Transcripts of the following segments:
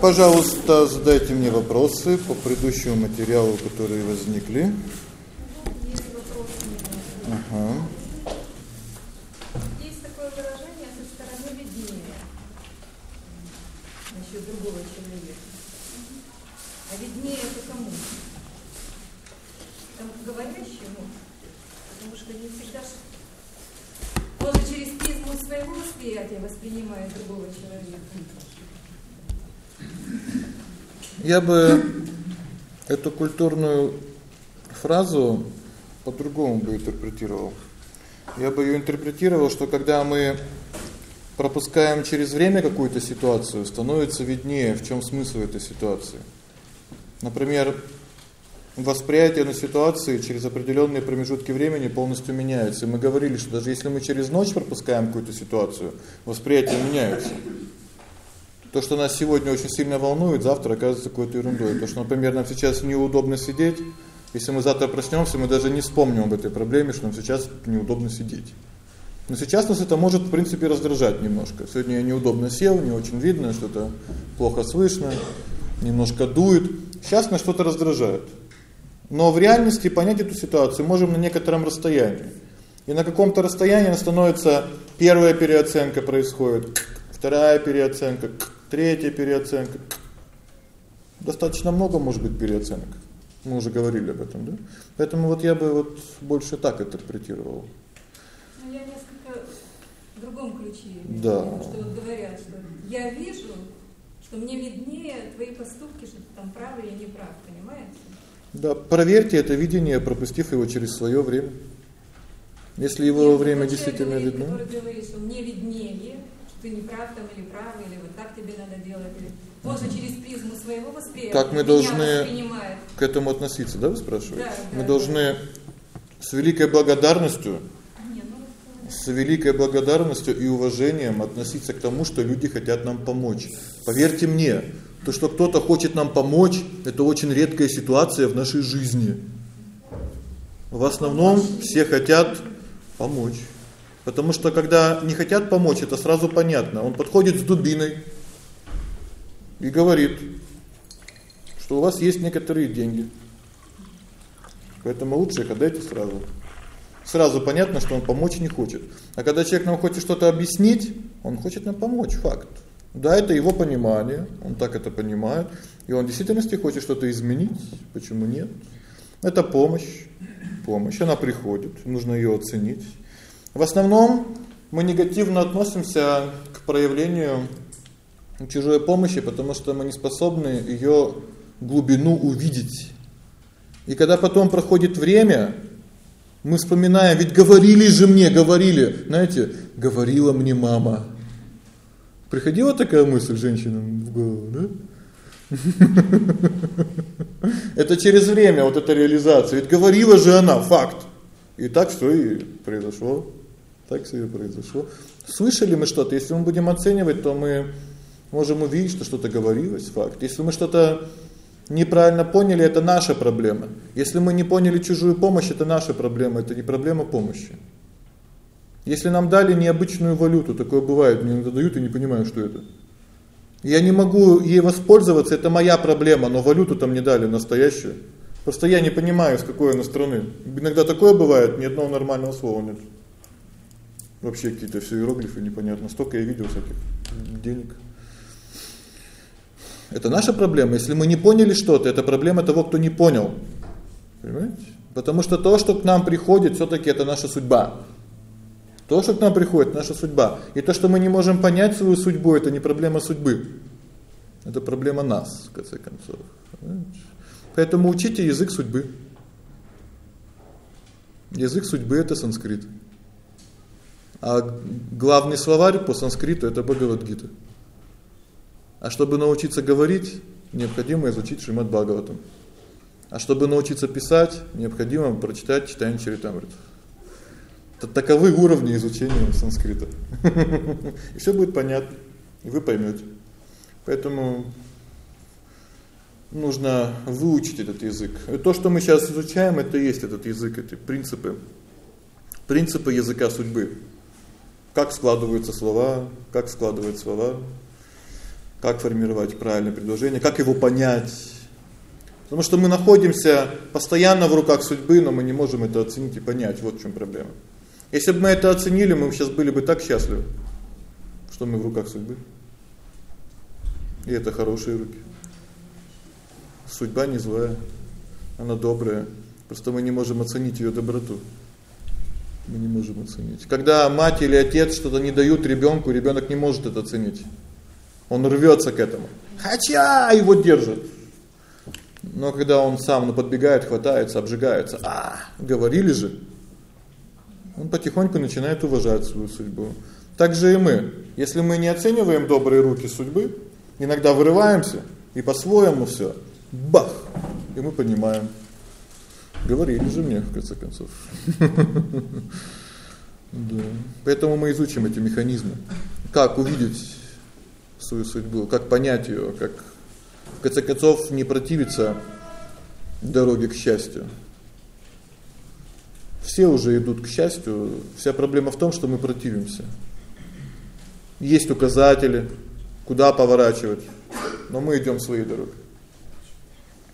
Пожалуйста, задайте мне вопросы по предыдущему материалу, которые возникли. Ага. Есть такое выражение со стороны видения насчет другого человека. А виднее это кому? Там говорящему, потому что не всегда ж- он же через призму своего восприятия воспринимает другого человека. Я бы эту культурную фразу по-другому бы интерпретировал. Я бы её интерпретировал, что когда мы пропускаем через время какую-то ситуацию, становится виднее, в чём смысл этой ситуации. Например, восприятие на ситуации через определённые промежутки времени полностью меняется. И мы говорили, что даже если мы через ночь пропускаем какую-то ситуацию, восприятие меняется. То, что нас сегодня очень сильно волнует, завтра окажется какой-то ерундой. То, что, например, нам сейчас неудобно сидеть, если мы завтра проснёмся, мы даже не вспомним об этой проблеме, что нам сейчас неудобно сидеть. Но сейчас нас это может, в принципе, раздражать немножко. Сегодня я неудобно сел, не очень видно, что-то плохо слышно, немножко дует. Сейчас нас что-то раздражает. Но в реальности понять эту ситуацию можем на некотором расстоянии. И на каком-то расстоянии становится первая переоценка происходит, вторая переоценка, третья переоценка. Достаточно много может быть переоценок. Мы уже говорили об этом, да? Поэтому вот я бы вот больше так интерпретировал. Но я несколько в другом ключе. Да. Потому что вот говорят, что я вижу, что мне виднее твои поступки, что ты там прав или не прав, понимаете? Да, проверьте это видение, пропустив его через своё время. Если его Нет, время человек действительно видно. Который говорит, что мне виднее, ты не прав там или прав, или вот так тебе надо делать. Или... Он же через призму своего восприятия Как мы должны к этому относиться, да, вы спрашиваете? Да, мы да, должны с великой благодарностью, Не, ну, с великой благодарностью и уважением относиться к тому, что люди хотят нам помочь. Поверьте мне, то, что кто-то хочет нам помочь, это очень редкая ситуация в нашей жизни. В основном все хотят помочь. Потому что когда не хотят помочь, это сразу понятно. Он подходит с дубиной и говорит, что у вас есть некоторые деньги. Поэтому лучше их отдайте сразу. Сразу понятно, что он помочь не хочет. А когда человек нам хочет что-то объяснить, он хочет нам помочь, факт. Да, это его понимание, он так это понимает, и он в действительности хочет что-то изменить. Почему нет? Это помощь. Помощь, она приходит, нужно её оценить. В основном мы негативно относимся к проявлению чужой помощи, потому что мы не способны её глубину увидеть. И когда потом проходит время, мы вспоминаем, ведь говорили же мне, говорили, знаете, говорила мне мама. Приходила такая мысль женщинам в голову, да? Это через время вот эта реализация. Ведь говорила же она, факт. И так что и произошло. Так всё и произошло. Слышали мы что-то, если мы будем оценивать, то мы можем увидеть, что что-то говорилось, факт. Если мы что-то неправильно поняли, это наша проблема. Если мы не поняли чужую помощь, это наша проблема, это не проблема помощи. Если нам дали необычную валюту, такое бывает, мне иногда дают и не понимаю, что это. Я не могу ей воспользоваться, это моя проблема, но валюту там не дали настоящую. Просто я не понимаю, с какой она страны. Иногда такое бывает, ни одного нормального слова нет. Вообще какие-то все иероглифы непонятно. Столько я видел всяких денег. Это наша проблема. Если мы не поняли что-то, это проблема того, кто не понял. Понимаете? Потому что то, что к нам приходит, всё-таки это наша судьба. То, что к нам приходит, наша судьба. И то, что мы не можем понять свою судьбу, это не проблема судьбы. Это проблема нас, в конце концов. Понимаете? Поэтому учите язык судьбы. Язык судьбы это санскрит. А главный словарь по санскриту это Бхагавад-гита. А чтобы научиться говорить, необходимо изучить Шримад Бхагаватам. А чтобы научиться писать, необходимо прочитать Читание. Это таковы уровни изучения санскрита. И всё будет понятно, и вы поймёте. Поэтому нужно выучить этот язык. И то, что мы сейчас изучаем, это есть этот язык, эти принципы. Принципы языка судьбы. Как складываются слова, как складываются слова. как формировать правильное предложение, как его понять. Потому что мы находимся постоянно в руках судьбы, но мы не можем это оценить и понять. Вот в чём проблема. Если бы мы это оценили, мы сейчас были бы так счастливы, что мы в руках судьбы. И это хорошие руки. Судьба не злая, она добрая. Просто мы не можем оценить её доброту. Мы не можем оценить. Когда мать или отец что-то не дают ребёнку, ребёнок не может это оценить. Он рвётся к этому. Хотя его держат. Но когда он сам ну подбегает, хватается, обжигается. А, говорили же. Он потихоньку начинает уважать свою судьбу. Так же и мы. Если мы не оцениваем добрые руки судьбы, иногда вырываемся и по-своему всё. Бах. И мы понимаем. Говорили же мне в конце концов. Да. Поэтому мы изучим эти механизмы. Как увидеть свою судьбу, как понять её, как в конце концов не противиться дороге к счастью. Все уже идут к счастью. Вся проблема в том, что мы противимся. Есть указатели, куда поворачивать, но мы идём своей дорогой.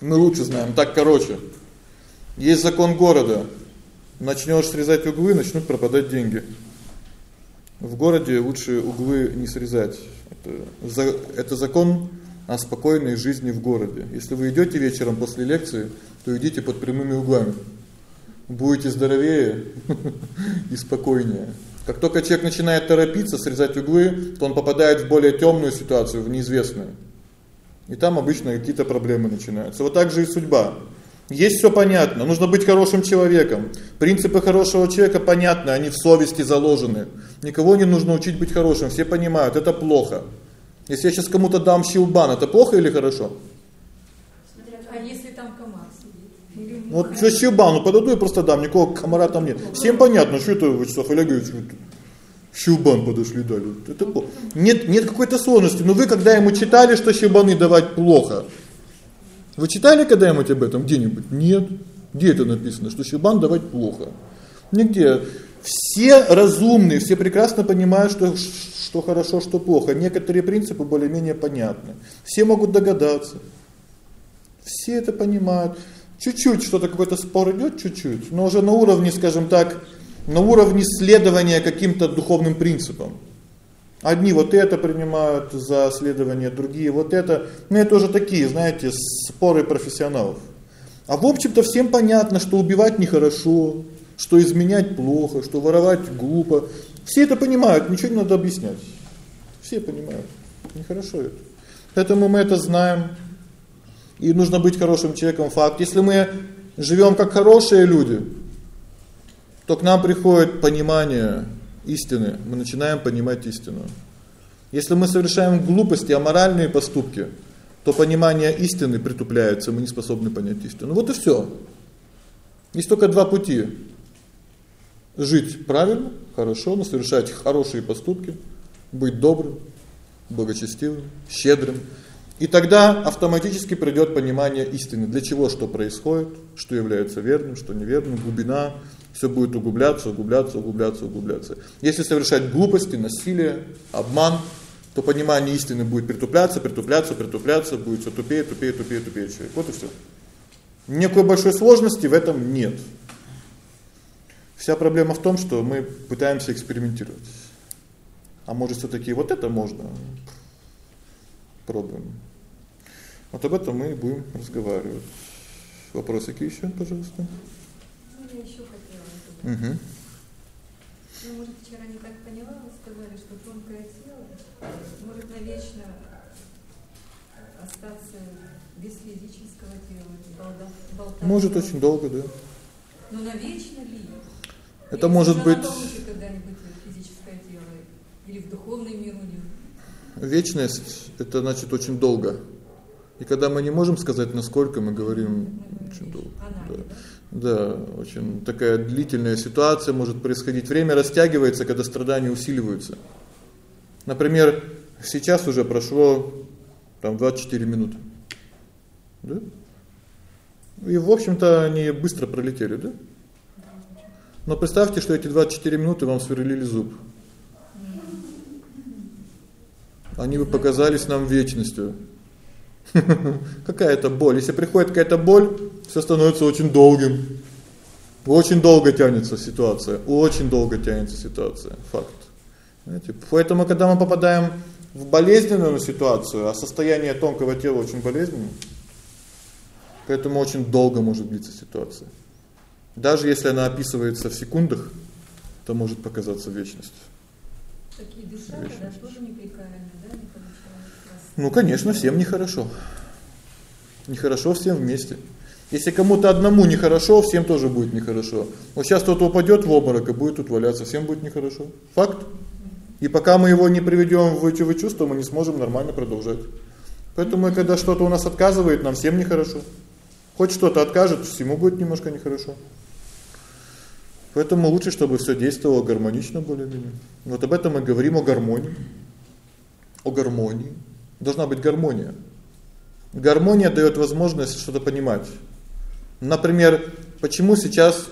Мы лучше знаем. Так, короче, есть закон города. Начнёшь срезать углы, начнут пропадать деньги. В городе лучше углы не срезать. Это это закон о спокойной жизни в городе. Если вы идёте вечером после лекции, то идите под прямыми углами. Будете здоровее и спокойнее. Как только человек начинает торопиться, срезать углы, то он попадает в более тёмную ситуацию, в неизвестную. И там обычно какие-то проблемы начинаются. Вот так же и судьба. Есть всё понятно, нужно быть хорошим человеком. Принципы хорошего человека понятны, они в совести заложены. Никого не нужно учить быть хорошим, все понимают, это плохо. Если я сейчас кому-то дам щелбан, это плохо или хорошо? А если там комар сидит? Или Вот что щелбану подойду и просто дам, никакого комара там нет. Всем понятно, что это Вячеслав Олегович щелбан подошли дали. Это плохо. Нет, нет какой-то сложности. Но вы когда ему читали, что щелбаны давать плохо? Вы читали когда-нибудь об этом где-нибудь? Нет. Где это написано, что щелбан давать плохо? Нигде. Все разумные, все прекрасно понимают, что что хорошо, что плохо. Некоторые принципы более-менее понятны. Все могут догадаться. Все это понимают. Чуть-чуть что-то какой-то спор идёт чуть-чуть, но уже на уровне, скажем так, на уровне следования каким-то духовным принципам. Одни вот это принимают за следование, другие вот это. Ну это уже такие, знаете, споры профессионалов. А в общем-то всем понятно, что убивать нехорошо, что изменять плохо, что воровать глупо, все это понимают, ничего не надо объяснять. Все понимают. Нехорошо это. Поэтому мы это знаем. И нужно быть хорошим человеком факт. Если мы живем как хорошие люди, то к нам приходит понимание истины. Мы начинаем понимать истину. Если мы совершаем глупости, аморальные поступки, то понимание истины притупляется, мы не способны понять истину. Вот и всё. Есть только два пути: жить правильно, хорошо, но совершать хорошие поступки, быть добрым, благочестивым, щедрым. И тогда автоматически придёт понимание истины, для чего что происходит, что является верным, что неверным, глубина, всё будет углубляться, углубляться, углубляться, углубляться. Если совершать глупости, насилие, обман, то понимание истины будет притупляться, притупляться, притупляться, будет всё тупее, тупее, тупее, тупее человек. Вот и всё. Никакой большой сложности в этом нет. Вся проблема в том, что мы пытаемся экспериментировать. А может всё-таки вот это можно? Пробуем. Вот об этом мы и будем разговаривать. Вопросы какие ещё, пожалуйста? Ну, я ещё хотела. Угу. Ну, может, вчера не так поняла, вы сказали, что тонкое тело может навечно остаться без физического тела, болда, болтаться. Может очень долго, да. Но навечно ли? Это Или может быть когда-нибудь физическое тело или в духовный мир уйдёт? вечность это значит очень долго. И когда мы не можем сказать насколько, мы говорим очень долго. Она, Да. Да, очень такая длительная ситуация может происходить. Время растягивается, когда страдания усиливаются. Например, сейчас уже прошло там 24 минуты. Да? И в общем-то они быстро пролетели, да? Но представьте, что эти 24 минуты вам сверлили зуб. они бы показались нам вечностью. Какая-то боль. Если приходит какая-то боль, всё становится очень долгим. Очень долго тянется ситуация, очень долго тянется ситуация, факт. Знаете, поэтому когда мы попадаем в болезненную ситуацию, а состояние тонкого тела очень болезненное, поэтому очень долго может длиться ситуация. Даже если она описывается в секундах, то может показаться вечностью. Такие душа, да, тоже неприкаянные, да, не Ну, конечно, всем нехорошо. Нехорошо всем вместе. Если кому-то одному нехорошо, всем тоже будет нехорошо. Вот сейчас кто-то упадёт в обморок и будет тут валяться, всем будет нехорошо. Факт. И пока мы его не приведём в эти чувства, мы не сможем нормально продолжать. Поэтому когда что-то у нас отказывает, нам всем нехорошо. Хоть что-то откажет, всему будет немножко нехорошо. Поэтому лучше, чтобы всё действовало гармонично более-менее. Вот об этом мы говорим о гармонии. О гармонии. Должна быть гармония. Гармония даёт возможность что-то понимать. Например, почему сейчас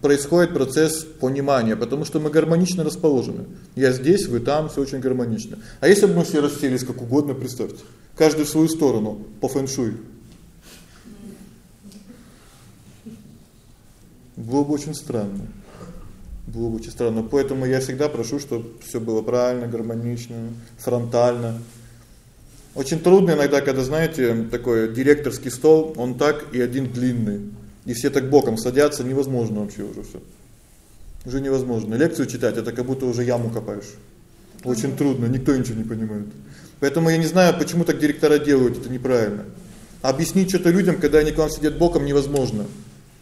происходит процесс понимания, потому что мы гармонично расположены. Я здесь, вы там, всё очень гармонично. А если бы мы все расселись как угодно, представьте, каждый в свою сторону по фэн-шуй. Было бы очень странно. Было бы очень странно. Поэтому я всегда прошу, чтобы всё было правильно, гармонично, фронтально. Очень трудно иногда, когда, знаете, такой директорский стол, он так и один длинный. И все так боком садятся, невозможно вообще уже всё. Уже невозможно. Лекцию читать это как будто уже яму копаешь. Очень трудно, никто ничего не понимает. Поэтому я не знаю, почему так директора делают, это неправильно. Объяснить что-то людям, когда они к вам сидят боком, невозможно.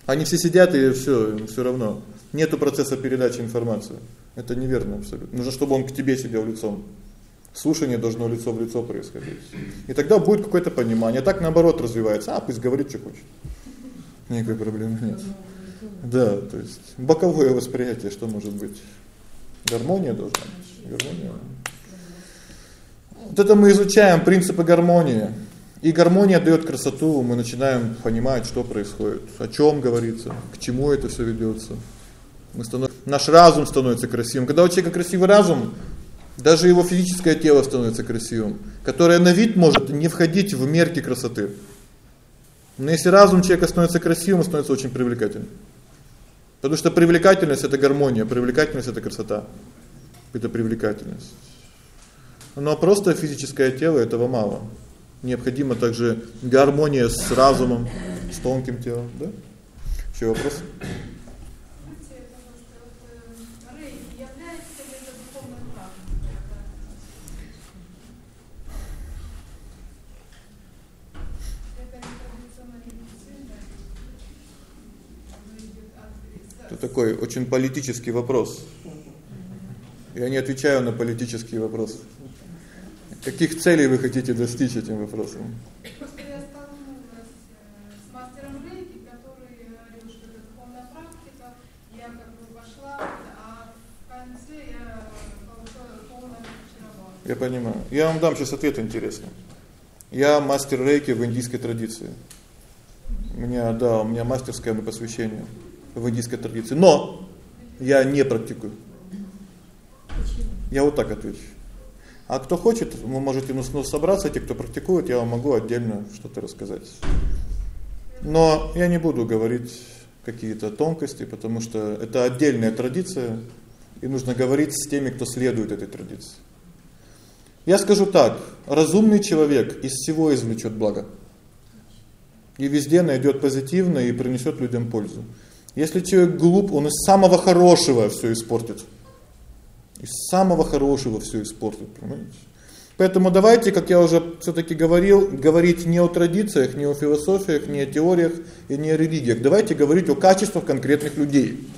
Они все сидят и всё, им всё равно. Нету процесса передачи информации. Это неверно абсолютно. Нужно, чтобы он к тебе сидел лицом. Слушание должно лицо в лицо происходить. И тогда будет какое-то понимание. Так наоборот развивается. А пусть говорит, что хочет. Никакой проблемы нет. Да, то есть боковое восприятие, что может быть? Гармония должна быть. Гармония. Вот это мы изучаем принципы гармонии. И гармония даёт красоту, мы начинаем понимать, что происходит, о чём говорится, к чему это всё ведётся. Мы становимся наш разум становится красивым. Когда у человека красивый разум, даже его физическое тело становится красивым, которое на вид может не входить в мерки красоты. Но если разум человека становится красивым, он становится очень привлекательным. Потому что привлекательность это гармония, привлекательность это красота. Это привлекательность. Но просто физическое тело этого мало. Необходима также гармония с разумом, с тонким телом, да? Ещё вопросы? Такой очень политический вопрос. Я не отвечаю на политические вопросы. Каких целей вы хотите достичь этим вопросом? Я понимаю. Я вам дам сейчас ответ интересный. Я мастер рейки в индийской традиции. У меня, да, у меня мастерское на посвящение в индийской традиции. Но я не практикую. Я вот так отвечу. А кто хочет, вы можете ну, собраться, те, кто практикует, я вам могу отдельно что-то рассказать. Но я не буду говорить какие-то тонкости, потому что это отдельная традиция, и нужно говорить с теми, кто следует этой традиции. Я скажу так: разумный человек из всего извлечет благо. И везде найдет позитивное и принесет людям пользу. Если человек глуп, он из самого хорошего всё испортит. Из самого хорошего всё испортит, понимаете? Поэтому давайте, как я уже всё-таки говорил, говорить не о традициях, не о философиях, не о теориях и не о религиях. Давайте говорить о качествах конкретных людей.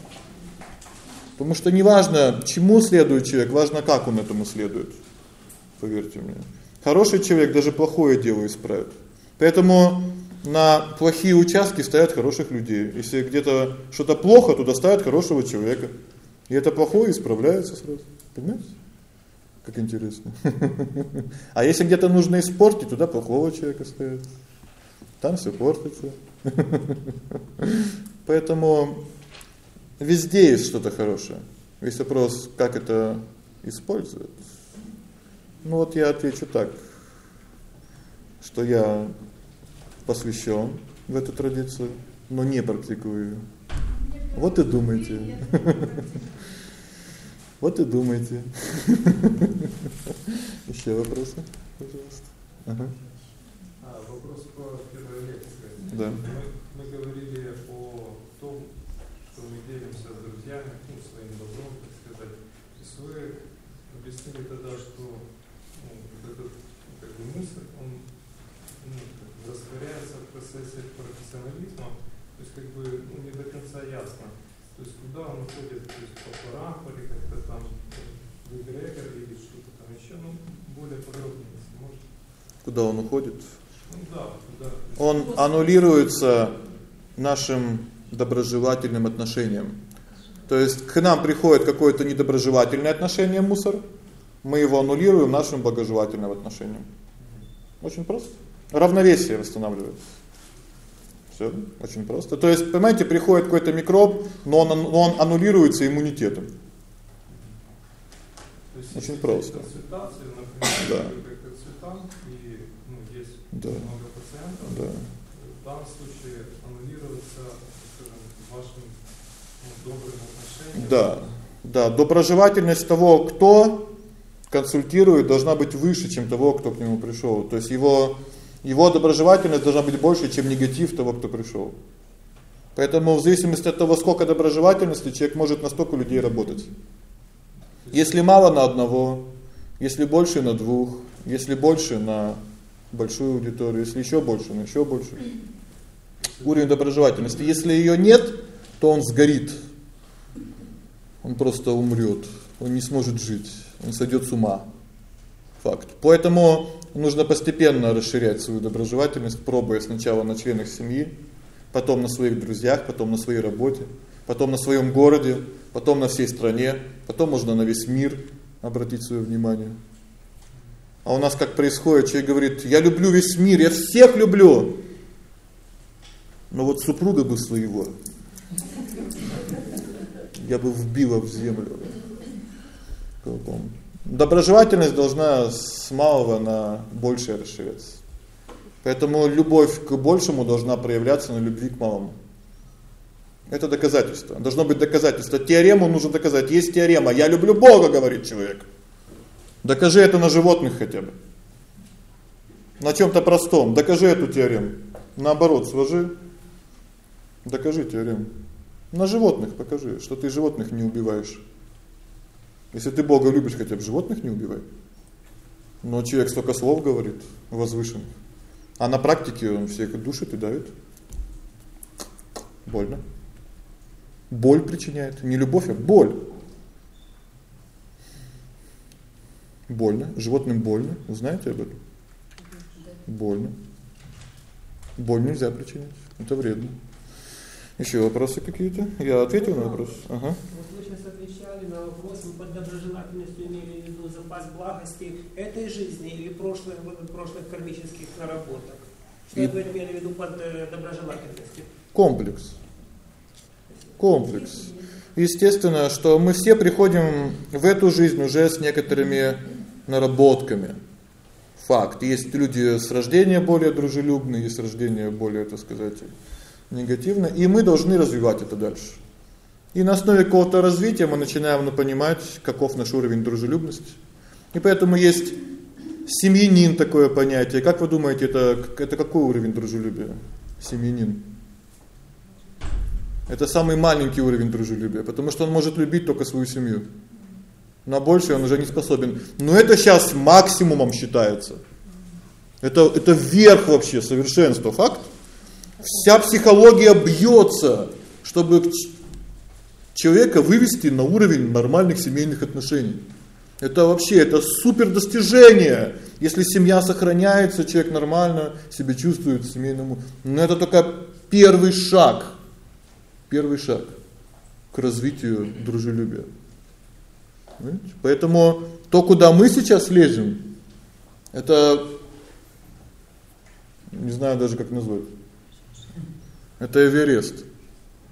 Потому что неважно, чему следует человек, важно, как он этому следует. Поверьте мне. Хороший человек даже плохое дело исправит. Поэтому на плохие участки ставят хороших людей. Если где-то что-то плохо, туда ставят хорошего человека. И это плохое исправляется сразу. Понимаете? Как интересно. А если где-то нужно испортить, туда плохого человека ставят. Там всё портится. Поэтому везде есть что-то хорошее. Весь вопрос, как это использовать. Ну вот я отвечу так, что я посвящен в эту традицию, но не практикую её. Вот и думайте. Вот и думайте. Ещё вопросы, пожалуйста. Ага. А, вопрос по первой лекции. Да. Мы, мы говорили о том, что мы делимся с друзьями, ну, своим добром, так сказать. Есть вы объяснили тогда, что ну, вот этот как бы мусор, он ну, как бы растворяется в процессе профессионализма, то есть как бы ну, не до конца ясно. То есть куда он уходит, то есть по парам или как-то там в эгрегор или что-то там еще, ну более подробнее, если можно. Куда он уходит? Ну да, куда. Он аннулируется нашим доброжелательным отношением. То есть к нам приходит какое-то недоброжелательное отношение мусор, мы его аннулируем нашим благожелательным отношением. Очень просто. Равновесие восстанавливается. Всё, очень просто. То есть, понимаете, приходит какой-то микроб, но он но он аннулируется иммунитетом. То есть, Очень просто. Консультации, например, Да. консультант и ну, есть Да. много пациентов, Да. в данном случае аннулируется, скажем, вашим ну, добрым отношением. Да. Да, доброжелательность того, кто консультирует, должна быть выше, чем того, кто к нему пришел. То есть его его доброжелательность должна быть больше, чем негатив того, кто пришел. Поэтому в зависимости от того, сколько доброжелательности, человек может на столько людей работать. Если мало на одного, если больше на двух, если больше на большую аудиторию, если еще больше, на еще больше. Уровень доброжелательности. Если ее нет, то он сгорит. Он просто умрет, он не сможет жить, он сойдет с ума. Факт. Поэтому нужно постепенно расширять свою доброжелательность, пробуя сначала на членах семьи, потом на своих друзьях, потом на своей работе, потом на своем городе, потом на всей стране, потом можно на весь мир обратить своё внимание. А у нас как происходит, человек говорит: "Я люблю весь мир, я всех люблю". Но вот супруга бы своего я бы вбила в землю. Каком Доброжелательность должна с малого на большее расширяться. Поэтому любовь к большему должна проявляться на любви к малому. Это доказательство. Должно быть доказательство. Теорему нужно доказать. Есть теорема. Я люблю Бога, говорит человек. Докажи это на животных хотя бы. На чем то простом. Докажи эту теорему. Наоборот, сложи. Докажи теорему. На животных покажи, что ты животных не убиваешь. Если ты Бога любишь, хотя бы животных не убивай. Но человек столько слов говорит возвышенных. А на практике он всех душит и давит. Больно. Боль причиняет, не любовь, а боль. Больно, животным больно, знаете об этом? Больно. Боль нельзя причинять. Это вредно. Ещё вопросы какие-то? Я ответил на вопрос. Ага. Отвечали на вопрос, вы под доброжелательностью имели в виду запас благости этой жизни или прошлых, прошлых кармических наработок? Что И- вы имели в виду под э, доброжелательностью? Комплекс. Комплекс. Естественно, что мы все приходим в эту жизнь уже с некоторыми наработками. Факт. Есть люди с рождения более дружелюбные, есть с рождения более, так сказать, негативные, и мы должны развивать это дальше. И на основе какого-то развития мы начинаем понимать, каков наш уровень дружелюбности. И поэтому есть семьянин такое понятие. Как вы думаете, это это какой уровень дружелюбия? Семьянин. Это самый маленький уровень дружелюбия, потому что он может любить только свою семью. На большее он уже не способен. Но это сейчас максимумом считается. Это это верх вообще совершенства, факт. Вся психология бьется, чтобы человека вывести на уровень нормальных семейных отношений. Это вообще это супер достижение. Если семья сохраняется, человек нормально себя чувствует семейному. Но это только первый шаг. Первый шаг к развитию дружелюбия. Понимаете? Поэтому то, куда мы сейчас лезем, это не знаю даже как назвать. Это Эверест.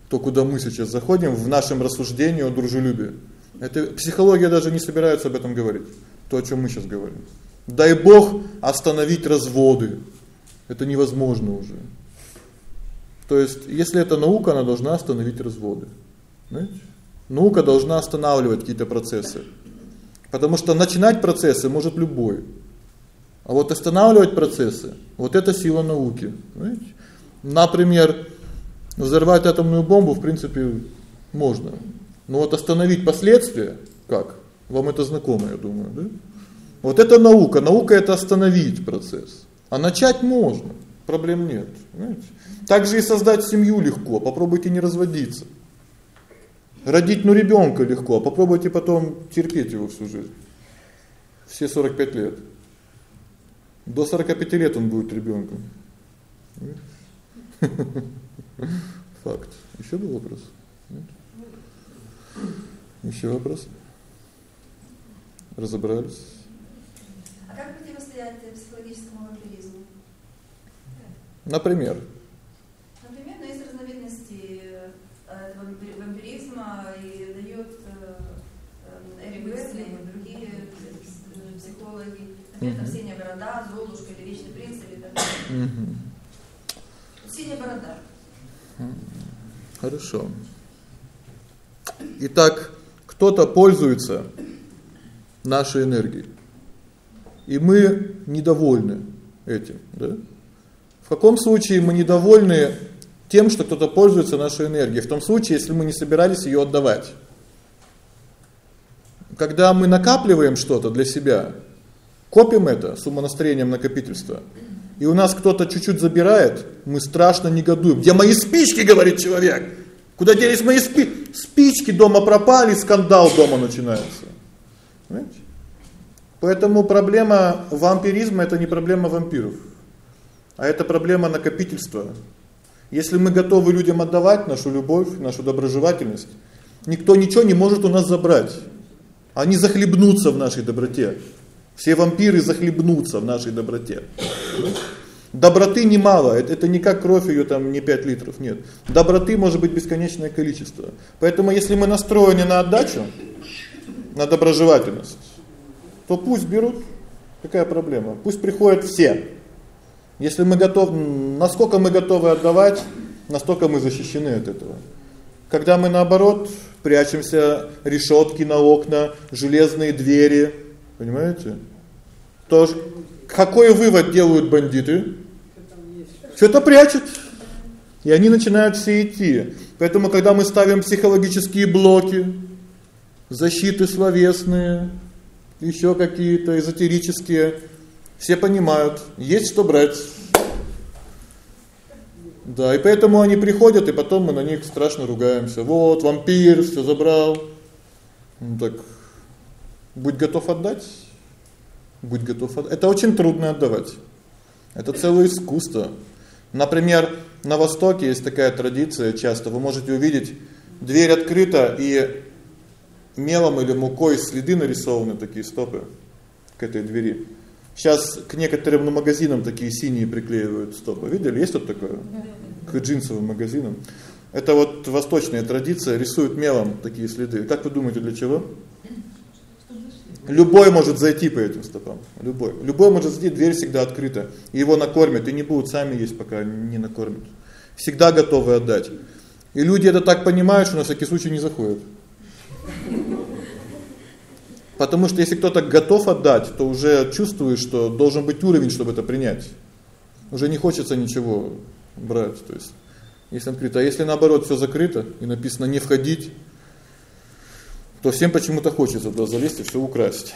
То, куда мы сейчас заходим в нашем рассуждении о дружелюбии. Это психология даже не собирается об этом говорить. То, о чём мы сейчас говорим. Дай бог остановить разводы. Это невозможно уже. То есть, если это наука, она должна остановить разводы. Знаете? Наука должна останавливать какие-то процессы. Потому что начинать процессы может любой. А вот останавливать процессы вот это сила науки, знаете? Например, взорвать атомную бомбу, в принципе, можно. Но вот остановить последствия как? Вам это знакомо, я думаю, да? Вот это наука. Наука это остановить процесс. А начать можно. Проблем нет, понимаете? Также и создать семью легко. Попробуйте не разводиться. Родить ну ребёнка легко, а попробуйте потом терпеть его всю жизнь. Все 45 лет. До 45 лет он будет ребёнком. Факт. Ещё был вопрос? Нет? Ещё вопрос? Разобрались? А как противостоять психологическому вампиризму? Например, Например, ну, есть разновидности э, этого вампи- вампиризма и дает э, э, Эрик Уэсли и другие психологи. Например, там синяя борода, Золушка или Вечный принц или так далее. Синяя борода. Хорошо. Итак, кто-то пользуется нашей энергией. И мы недовольны этим, да? В каком случае мы недовольны тем, что кто-то пользуется нашей энергией? В том случае, если мы не собирались её отдавать. Когда мы накапливаем что-то для себя, копим это с умонастроением накопительства. И у нас кто-то чуть-чуть забирает, мы страшно негодуем. Где мои спички, говорит человек? Куда делись мои спи спички? Дома пропали, скандал дома начинается. Понимаете? Поэтому проблема вампиризма это не проблема вампиров, а это проблема накопительства. Если мы готовы людям отдавать нашу любовь, нашу доброжелательность, никто ничего не может у нас забрать. Они захлебнутся в нашей доброте. Все вампиры захлебнутся в нашей доброте. Доброты немало, это это не как кровь её там не 5 литров, нет. Доброты может быть бесконечное количество. Поэтому если мы настроены на отдачу, на доброжелательность, то пусть берут. Какая проблема? Пусть приходят все. Если мы готовы, насколько мы готовы отдавать, настолько мы защищены от этого. Когда мы наоборот прячемся, решетки на окна, железные двери, понимаете? То какой вывод делают бандиты? Что-то прячут. И они начинают все идти. Поэтому когда мы ставим психологические блоки, защиты словесные, еще какие-то эзотерические, все понимают, есть что брать. Да, и поэтому они приходят, и потом мы на них страшно ругаемся. Вот вампир всё забрал. Ну так будь готов отдать. Будь готов отдать. Это очень трудно отдавать. Это целое искусство. Например, на востоке есть такая традиция, часто вы можете увидеть, дверь открыта и мелом или мукой следы нарисованы такие стопы к этой двери. Сейчас к некоторым магазинам такие синие приклеивают стопы. Видели? Есть вот такое? К джинсовым магазинам. Это вот восточная традиция, рисуют мелом такие следы. Как вы думаете, для чего? Любой может зайти по этим стопам. Любой. Любой может зайти, дверь всегда открыта. Его накормят, и не будут сами есть, пока не накормят. Всегда готовы отдать. И люди это так понимают, что на всякий случай не заходят. Потому что если кто-то готов отдать, то уже чувствуешь, что должен быть уровень, чтобы это принять. Уже не хочется ничего брать, то есть если открыто, а если наоборот всё закрыто и написано не входить, то всем почему-то хочется туда залезть и всё украсть.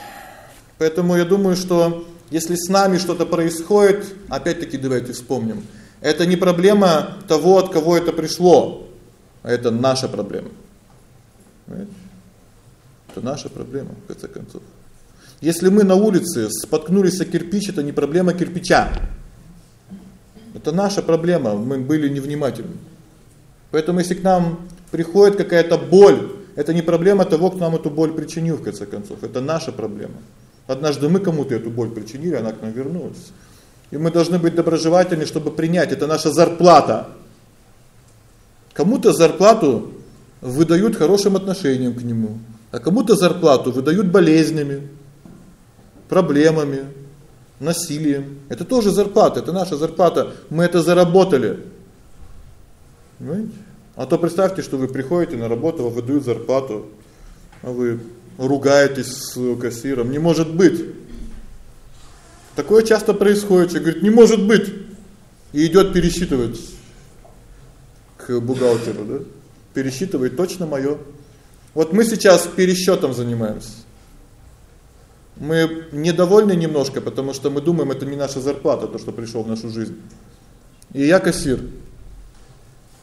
Поэтому я думаю, что если с нами что-то происходит, опять-таки давайте вспомним. Это не проблема того, от кого это пришло, а это наша проблема. Понимаете? Это наша проблема, в конце концов. Если мы на улице споткнулись о кирпич, это не проблема кирпича. Это наша проблема, мы были невнимательны. Поэтому если к нам приходит какая-то боль, это не проблема того, кто нам эту боль причинил в конце концов, это наша проблема. Однажды мы кому-то эту боль причинили, она к нам вернулась. И мы должны быть доброжелательны, чтобы принять это наша зарплата. Кому-то зарплату выдают хорошим отношением к нему, а кому-то зарплату выдают болезнями, проблемами. насилием. Это тоже зарплата, это наша зарплата. Мы это заработали. Понимаете? А то представьте, что вы приходите на работу, вам выдают зарплату, а вы ругаетесь с кассиром. Не может быть. Такое часто происходит. Человек говорит: "Не может быть". И идёт пересчитывать к бухгалтеру, да? Пересчитывает точно моё. Вот мы сейчас пересчётом занимаемся. Мы недовольны немножко, потому что мы думаем, это не наша зарплата, то, что пришёл в нашу жизнь. И я кассир.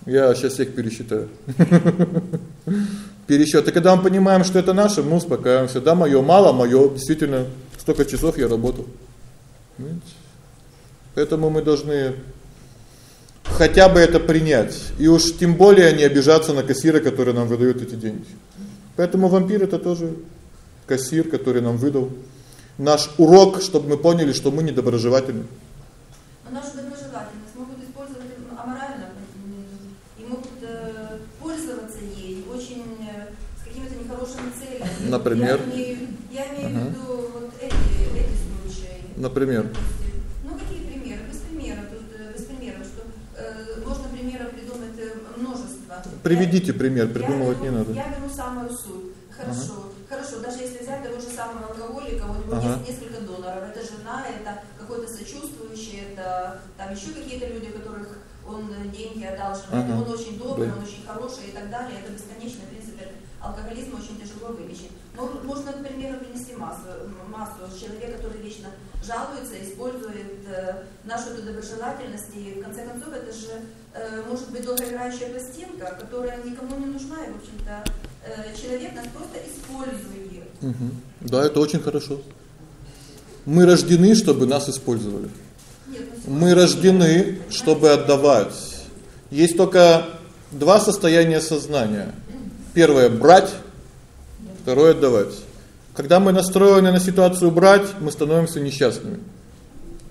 Я сейчас всех пересчитаю. Пересчёт. И когда мы понимаем, что это наше, мы успокаиваемся. Да, моё мало, моё действительно столько часов я работал. Понимаете? Поэтому мы должны хотя бы это принять. И уж тем более не обижаться на кассира, который нам выдаёт эти деньги. Поэтому вампир это тоже кассир, который нам выдал наш урок, чтобы мы поняли, что мы недоброжелательны. Но нашу доброжелательность могут использовать аморально и могут э, пользоваться ей очень э, с какими-то нехорошими целями. Например? Я имею, я имею uh-huh. в виду вот эти эти случаи. Например? Ну какие примеры? Без примера, тут э, без примеров, что э, можно примеров придумать э, множество. Приведите пример, придумывать я не надо. Я беру самую суть. Хорошо. Uh-huh. Хорошо, даже если взять того же самого алкоголика, у него ага. есть несколько доноров, это жена, это какой-то сочувствующий, это там еще какие-то люди, которых он деньги одалживает, ага. он очень добрый, да. он очень хороший и так далее. Это бесконечно, в принципе, алкоголизм очень тяжело вылечить. Но можно, например, принести массу, массу человек, который вечно жалуется, использует э, нашу эту доброжелательность, и в конце концов это же э, может быть долгоиграющая пластинка, которая никому не нужна, и, в общем-то, Э, человек нас просто использует. Угу. Да, это очень хорошо. Мы рождены, чтобы нас использовали. Нет, Мы рождены, чтобы отдавать. Есть только два состояния сознания. Первое брать, второе отдавать. Когда мы настроены на ситуацию брать, мы становимся несчастными.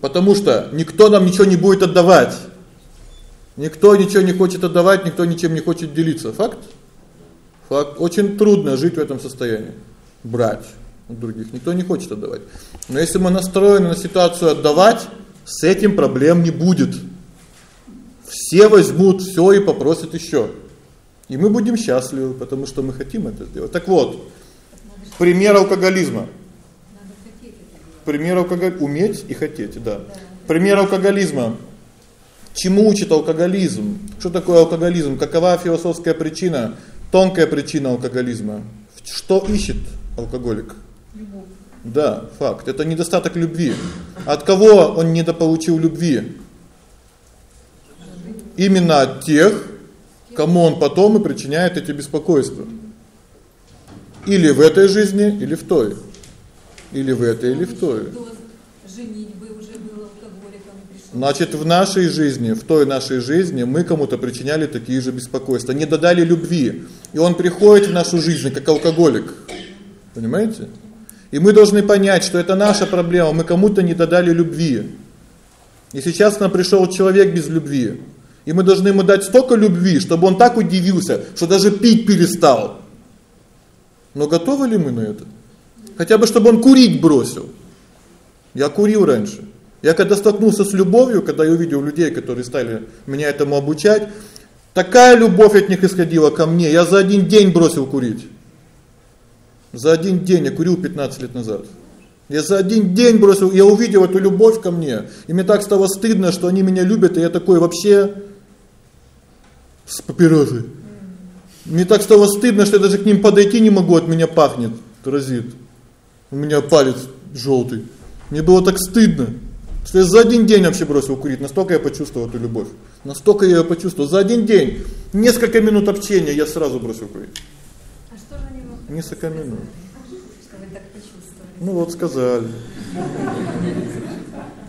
Потому что никто нам ничего не будет отдавать. Никто ничего не хочет отдавать, никто ничем не хочет делиться. Факт? Факт. Очень трудно жить в этом состоянии. Брать у других никто не хочет отдавать. Но если мы настроены на ситуацию отдавать, с этим проблем не будет. Все возьмут всё и попросят ещё. И мы будем счастливы, потому что мы хотим это сделать. Так вот, пример алкоголизма. Пример алкоголизма уметь и хотеть, да. Пример алкоголизма. Чему учит алкоголизм? Что такое алкоголизм? Какова философская причина? Тонкая причина алкоголизма. Что ищет алкоголик? Любовь. Да, факт. Это недостаток любви. От кого он недополучил любви? Именно от тех, кому он потом и причиняет эти беспокойства. Или в этой жизни, или в той. Или в этой, или в той. Значит, в нашей жизни, в той нашей жизни мы кому-то причиняли такие же беспокойства, не додали любви. И он приходит в нашу жизнь как алкоголик. Понимаете? И мы должны понять, что это наша проблема, мы кому-то не додали любви. И сейчас нам пришёл человек без любви. И мы должны ему дать столько любви, чтобы он так удивился, что даже пить перестал. Но готовы ли мы на это? Хотя бы чтобы он курить бросил. Я курил раньше. Я когда столкнулся с любовью, когда я увидел людей, которые стали меня этому обучать, такая любовь от них исходила ко мне. Я за один день бросил курить. За один день я курил 15 лет назад. Я за один день бросил, я увидел эту любовь ко мне. И мне так стало стыдно, что они меня любят, и я такой вообще с папиросой. Мне так стало стыдно, что я даже к ним подойти не могу, от меня пахнет, разит. У меня палец желтый. Мне было так стыдно. Что я за один день вообще бросил курить, настолько я почувствовал эту любовь. Настолько я её почувствовал за один день. Несколько минут общения я сразу бросил курить. А что же они могут? Несколько минут. Что вы так почувствовали? Ну вот сказали.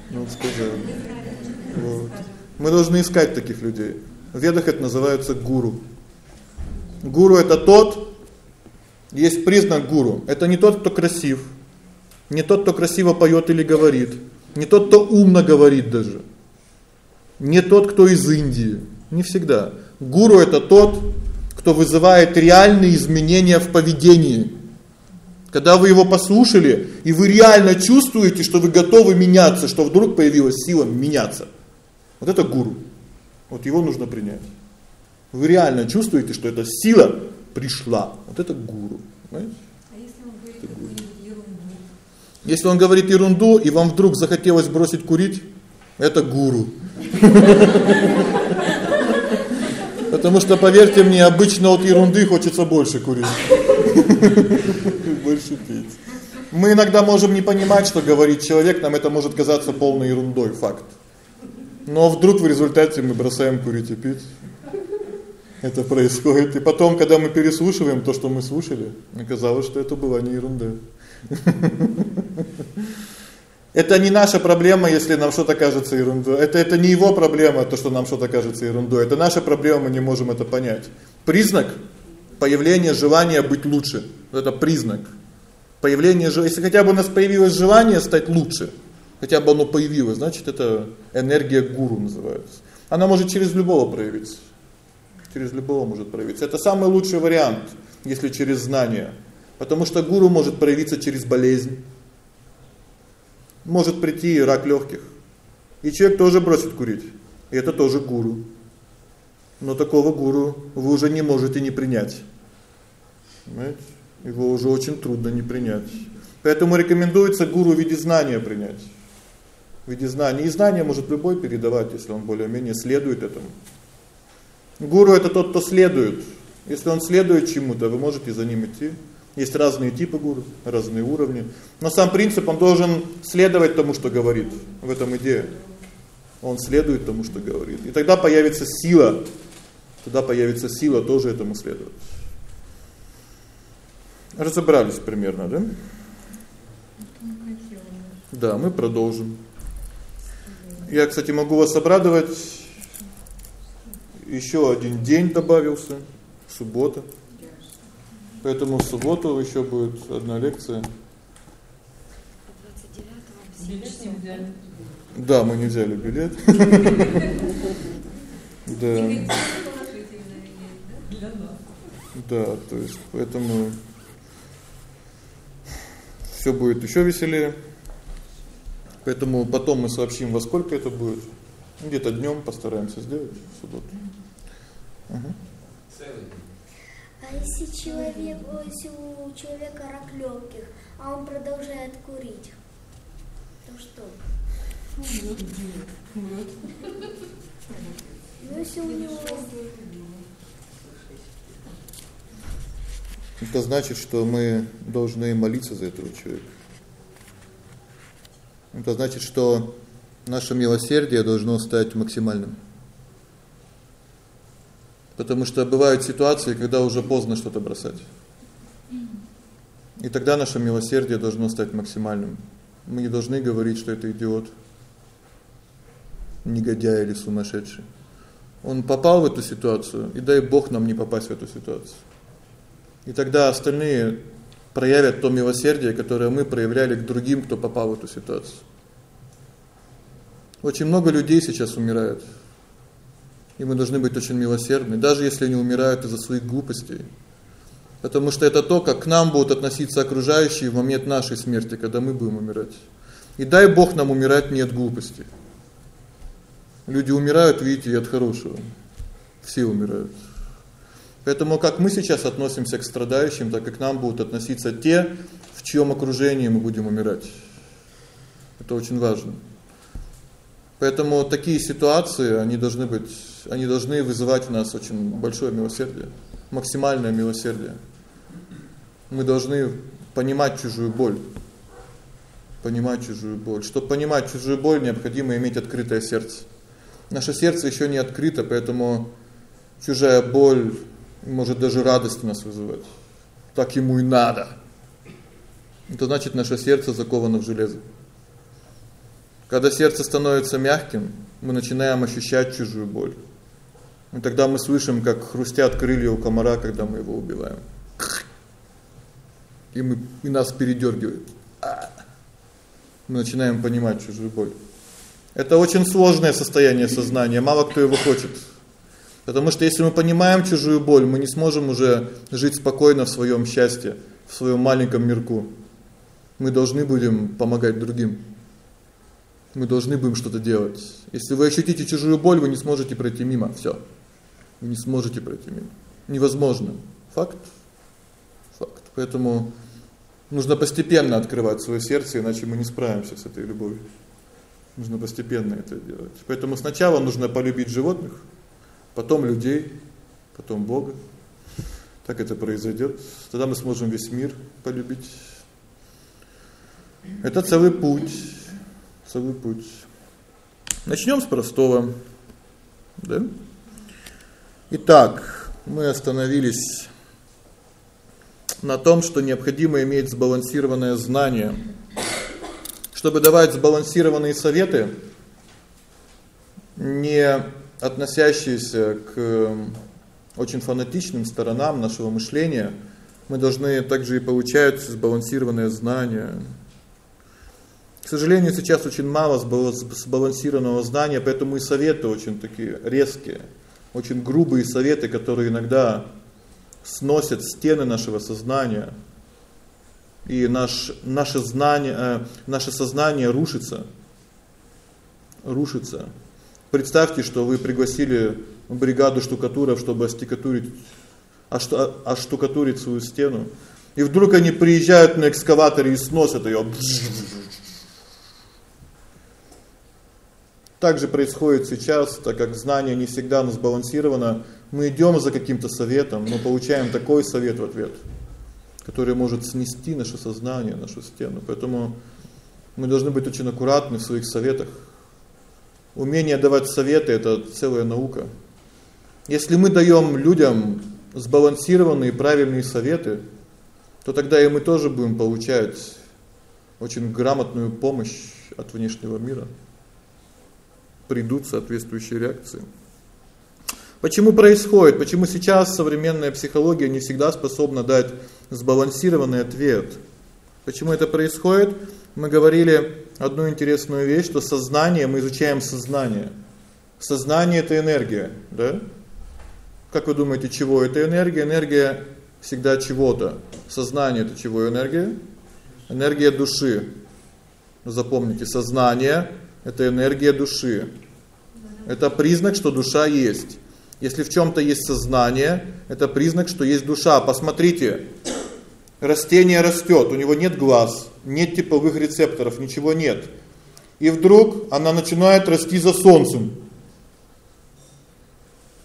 Ну вот сказали. Вот. Мы должны искать таких людей. В ведах это называется гуру. Гуру это тот есть признак гуру. Это не тот, кто красив, не тот, кто красиво поёт или говорит, не тот, кто умно говорит даже. Не тот, кто из Индии. Не всегда. Гуру это тот, кто вызывает реальные изменения в поведении. Когда вы его послушали, и вы реально чувствуете, что вы готовы меняться, что вдруг появилась сила меняться. Вот это гуру. Вот его нужно принять. Вы реально чувствуете, что эта сила пришла. Вот это гуру. Понимаете? А если он говорит ерунду? Если он говорит ерунду, и вам вдруг захотелось бросить курить, это гуру. Потому что, поверьте мне, обычно от ерунды хочется больше курить. Больше пить. Мы иногда можем не понимать, что говорит человек, нам это может казаться полной ерундой, факт. Но вдруг в результате мы бросаем курить и пить. Это происходит. И потом, когда мы переслушиваем то, что мы слушали, оказалось, что это была не ерунда. Это не наша проблема, если нам что-то кажется ерундой. Это это не его проблема, то, что нам что-то кажется ерундой. Это наша проблема, мы не можем это понять. Признак появления желания быть лучше. Это признак. Появление если хотя бы у нас появилось желание стать лучше, хотя бы оно появилось, значит, это энергия гуру называется. Она может через любого проявиться. Через любого может проявиться. Это самый лучший вариант, если через знание. Потому что гуру может проявиться через болезнь может прийти рак легких. И человек тоже бросит курить. И это тоже гуру. Но такого гуру вы уже не можете не принять. Понимаете? Его уже очень трудно не принять. Поэтому рекомендуется гуру в виде знания принять. В виде знания. И знание может любой передавать, если он более-менее следует этому. Гуру это тот, кто следует. Если он следует чему-то, вы можете за ним идти. Есть разные типы гуру, разные уровни. Но сам принцип, он должен следовать тому, что говорит. В этом идея. Он следует тому, что говорит. И тогда появится сила. Тогда появится сила тоже этому следовать. Разобрались примерно, да? Да, мы продолжим. Я, кстати, могу вас обрадовать. Еще один день добавился, суббота. Поэтому в субботу еще будет одна лекция. Билет не взяли. Да, мы не взяли билет. Да. Да, то есть поэтому всё будет ещё веселее. Поэтому потом мы сообщим, во сколько это будет. Где-то днём постараемся сделать в субботу. Угу. А если человек, если у человека рак легких, а он продолжает курить, то что? Ну, если у него... Это значит, что мы должны молиться за этого человека. Это значит, что наше милосердие должно стать максимальным. Потому что бывают ситуации, когда уже поздно что-то бросать. И тогда наше милосердие должно стать максимальным. Мы не должны говорить, что это идиот, негодяй или сумасшедший. Он попал в эту ситуацию, и дай Бог нам не попасть в эту ситуацию. И тогда остальные проявят то милосердие, которое мы проявляли к другим, кто попал в эту ситуацию. Очень много людей сейчас умирают и мы должны быть очень милосердны, даже если они умирают из-за своих глупостей. Потому что это то, как к нам будут относиться окружающие в момент нашей смерти, когда мы будем умирать. И дай Бог нам умирать не от глупости. Люди умирают, видите, и от хорошего. Все умирают. Поэтому как мы сейчас относимся к страдающим, так и к нам будут относиться те, в чьем окружении мы будем умирать. Это очень важно. Поэтому такие ситуации, они должны быть они должны вызывать в нас очень большое милосердие, максимальное милосердие. Мы должны понимать чужую боль. Понимать чужую боль. Чтобы понимать чужую боль, необходимо иметь открытое сердце. Наше сердце еще не открыто, поэтому чужая боль может даже радость у нас вызывать. Так ему и надо. Это значит, наше сердце заковано в железо. Когда сердце становится мягким, мы начинаем ощущать чужую боль. И тогда мы слышим, как хрустят крылья у комара, когда мы его убиваем. И мы и нас передёргивает. Мы начинаем понимать чужую боль. Это очень сложное состояние сознания, мало кто его хочет. Потому что если мы понимаем чужую боль, мы не сможем уже жить спокойно в своём счастье, в своем маленьком мирку. Мы должны будем помогать другим. Мы должны будем что-то делать. Если вы ощутите чужую боль, вы не сможете пройти мимо. Всё. Вы не сможете пройти мимо. Невозможно. Факт. Факт. Поэтому нужно постепенно открывать свое сердце, иначе мы не справимся с этой любовью. Нужно постепенно это делать. Поэтому сначала нужно полюбить животных, потом людей, потом Бога. Так это произойдет. Тогда мы сможем весь мир полюбить. Это целый путь. Целый путь. Начнём с простого. Да? Итак, мы остановились на том, что необходимо иметь сбалансированное знание. Чтобы давать сбалансированные советы, не относящиеся к очень фанатичным сторонам нашего мышления, мы должны также и получать сбалансированное знание. К сожалению, сейчас очень мало сбалансированного знания, поэтому и советы очень такие резкие, очень грубые советы, которые иногда сносят стены нашего сознания. И наш наше знание, э, наше сознание рушится. Рушится. Представьте, что вы пригласили бригаду штукатуров, чтобы остекатурить оштукатурить свою стену. И вдруг они приезжают на экскаваторе и сносят её. Так же происходит сейчас, так как знание не всегда нас балансировано. Мы идём за каким-то советом, но получаем такой совет в ответ, который может снести наше сознание, нашу стену. Поэтому мы должны быть очень аккуратны в своих советах. Умение давать советы это целая наука. Если мы даём людям сбалансированные правильные советы, то тогда и мы тоже будем получать очень грамотную помощь от внешнего мира. Придут соответствующие реакции. Почему происходит? Почему сейчас современная психология не всегда способна дать сбалансированный ответ? Почему это происходит? Мы говорили одну интересную вещь, что сознание, мы изучаем сознание. Сознание это энергия, да? Как вы думаете, чего это энергия? Энергия всегда чего-то. Сознание это чего энергия? Энергия души. Запомните, сознание это энергия души. Это признак, что душа есть. Если в чём-то есть сознание, это признак, что есть душа. Посмотрите. Растение растёт, у него нет глаз, нет тепловых рецепторов, ничего нет. И вдруг она начинает расти за солнцем.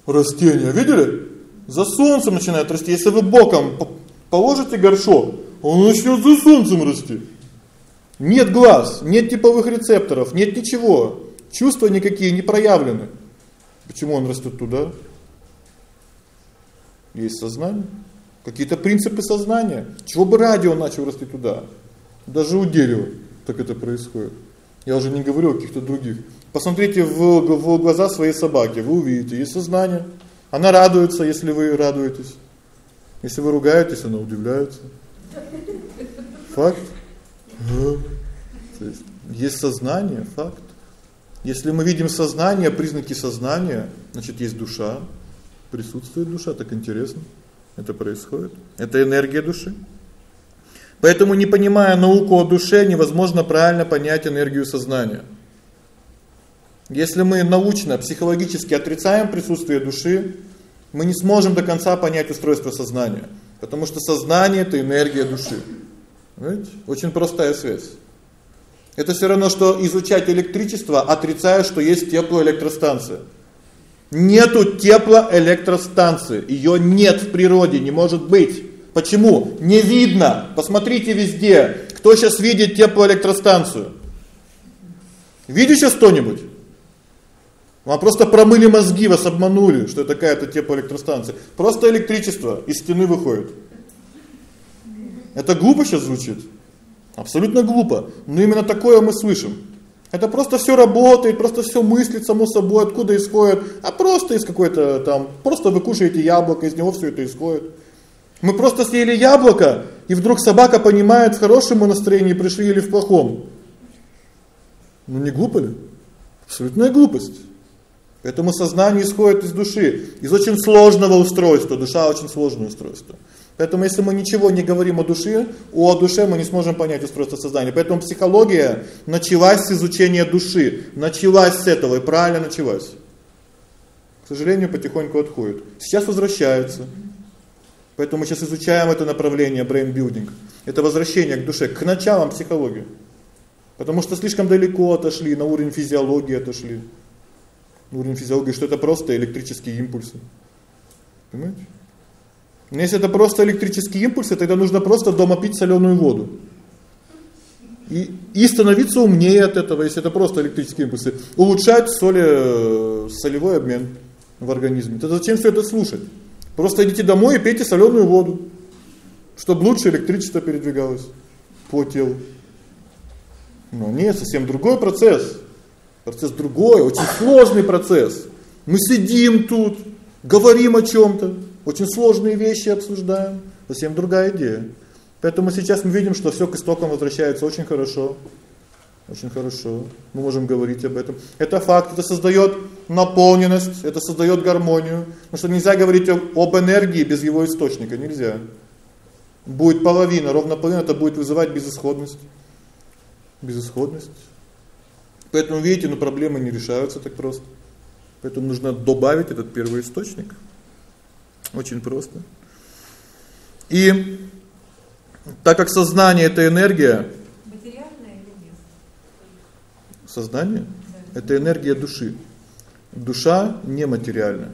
Растение, видели? За солнцем начинает расти. Если вы боком положите горшок, он начнёт за солнцем расти. Нет глаз, нет тепловых рецепторов, нет ничего. Чувства никакие не проявлены. Почему он растет туда? Есть сознание, какие-то принципы сознания. Чего бы радио начал расти туда? Даже у дерева так это происходит. Я уже не говорю о каких-то других. Посмотрите в, в глаза своей собаки, вы увидите, есть сознание. Она радуется, если вы радуетесь. Если вы ругаетесь, она удивляется. Факт. То есть есть сознание, факт. Если мы видим сознание, признаки сознания, значит есть душа, присутствует душа, так интересно. Это происходит. Это энергия души. Поэтому не понимая науку о душе, невозможно правильно понять энергию сознания. Если мы научно, психологически отрицаем присутствие души, мы не сможем до конца понять устройство сознания, потому что сознание это энергия души. Видите? Очень простая связь. Это все равно что изучать электричество, отрицая, что есть теплоэлектростанция. Нету теплоэлектростанции. Её нет в природе, не может быть. Почему? Не видно. Посмотрите везде. Кто сейчас видит теплоэлектростанцию? Видишь сейчас кто-нибудь? Вам просто промыли мозги, вас обманули, что это какая-то теплоэлектростанция. Просто электричество из стены выходит. Это глупо сейчас звучит. Абсолютно глупо. Но именно такое мы слышим. Это просто всё работает, просто всё мыслит само собой, откуда исходит, а просто из какой-то там, просто вы кушаете яблоко, из него всё это исходит. Мы просто съели яблоко, и вдруг собака понимает, в хорошем мы настроении пришли или в плохом. Ну не глупо ли? Абсолютная глупость. Поэтому сознание исходит из души, из очень сложного устройства. Душа очень сложное устройство. Поэтому если мы ничего не говорим о душе, о душе мы не сможем понять устройство сознания. Поэтому психология началась с изучения души, началась с этого и правильно началась. К сожалению, потихоньку отходит. Сейчас возвращается. Поэтому мы сейчас изучаем это направление building. Это возвращение к душе, к началам психологии. Потому что слишком далеко отошли, на уровень физиологии отошли. На уровень физиологии, что это просто электрические импульсы. Понимаете? Если это просто электрические импульсы, тогда нужно просто дома пить соленую воду. И и становиться умнее от этого, если это просто электрические импульсы. Улучшать соли солевой обмен в организме. Тогда зачем все это слушать? Просто идите домой и пейте соленую воду, чтобы лучше электричество передвигалось по телу. Но нет, совсем другой процесс. Процесс другой, очень сложный процесс. Мы сидим тут, говорим о чем то очень сложные вещи обсуждаем, совсем другая идея. Поэтому сейчас мы видим, что все к истокам возвращается очень хорошо. Очень хорошо. Мы можем говорить об этом. Это факт, это создает наполненность, это создает гармонию. Потому что нельзя говорить об энергии без его источника, нельзя. Будет половина, ровно половина это будет вызывать безысходность. Безысходность. Поэтому видите, ну проблемы не решаются так просто. Поэтому нужно добавить этот первый источник. Очень просто. И так как сознание это энергия, материальная или нет? Сознание это энергия души. Душа нематериальна.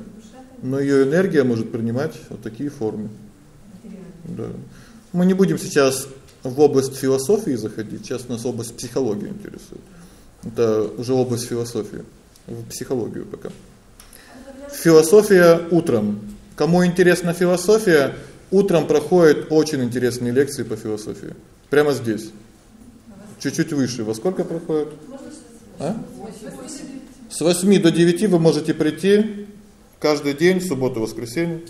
Но ее энергия может принимать вот такие формы. Да. Мы не будем сейчас в область философии заходить, сейчас нас область психологии интересует. Это уже область философии, в психологию пока. Философия утром, Кому интересна философия, утром проходят очень интересные лекции по философии. Прямо здесь. Чуть-чуть выше. Во сколько проходит? А? С 8 до 9 вы можете прийти каждый день, субботу, воскресенье.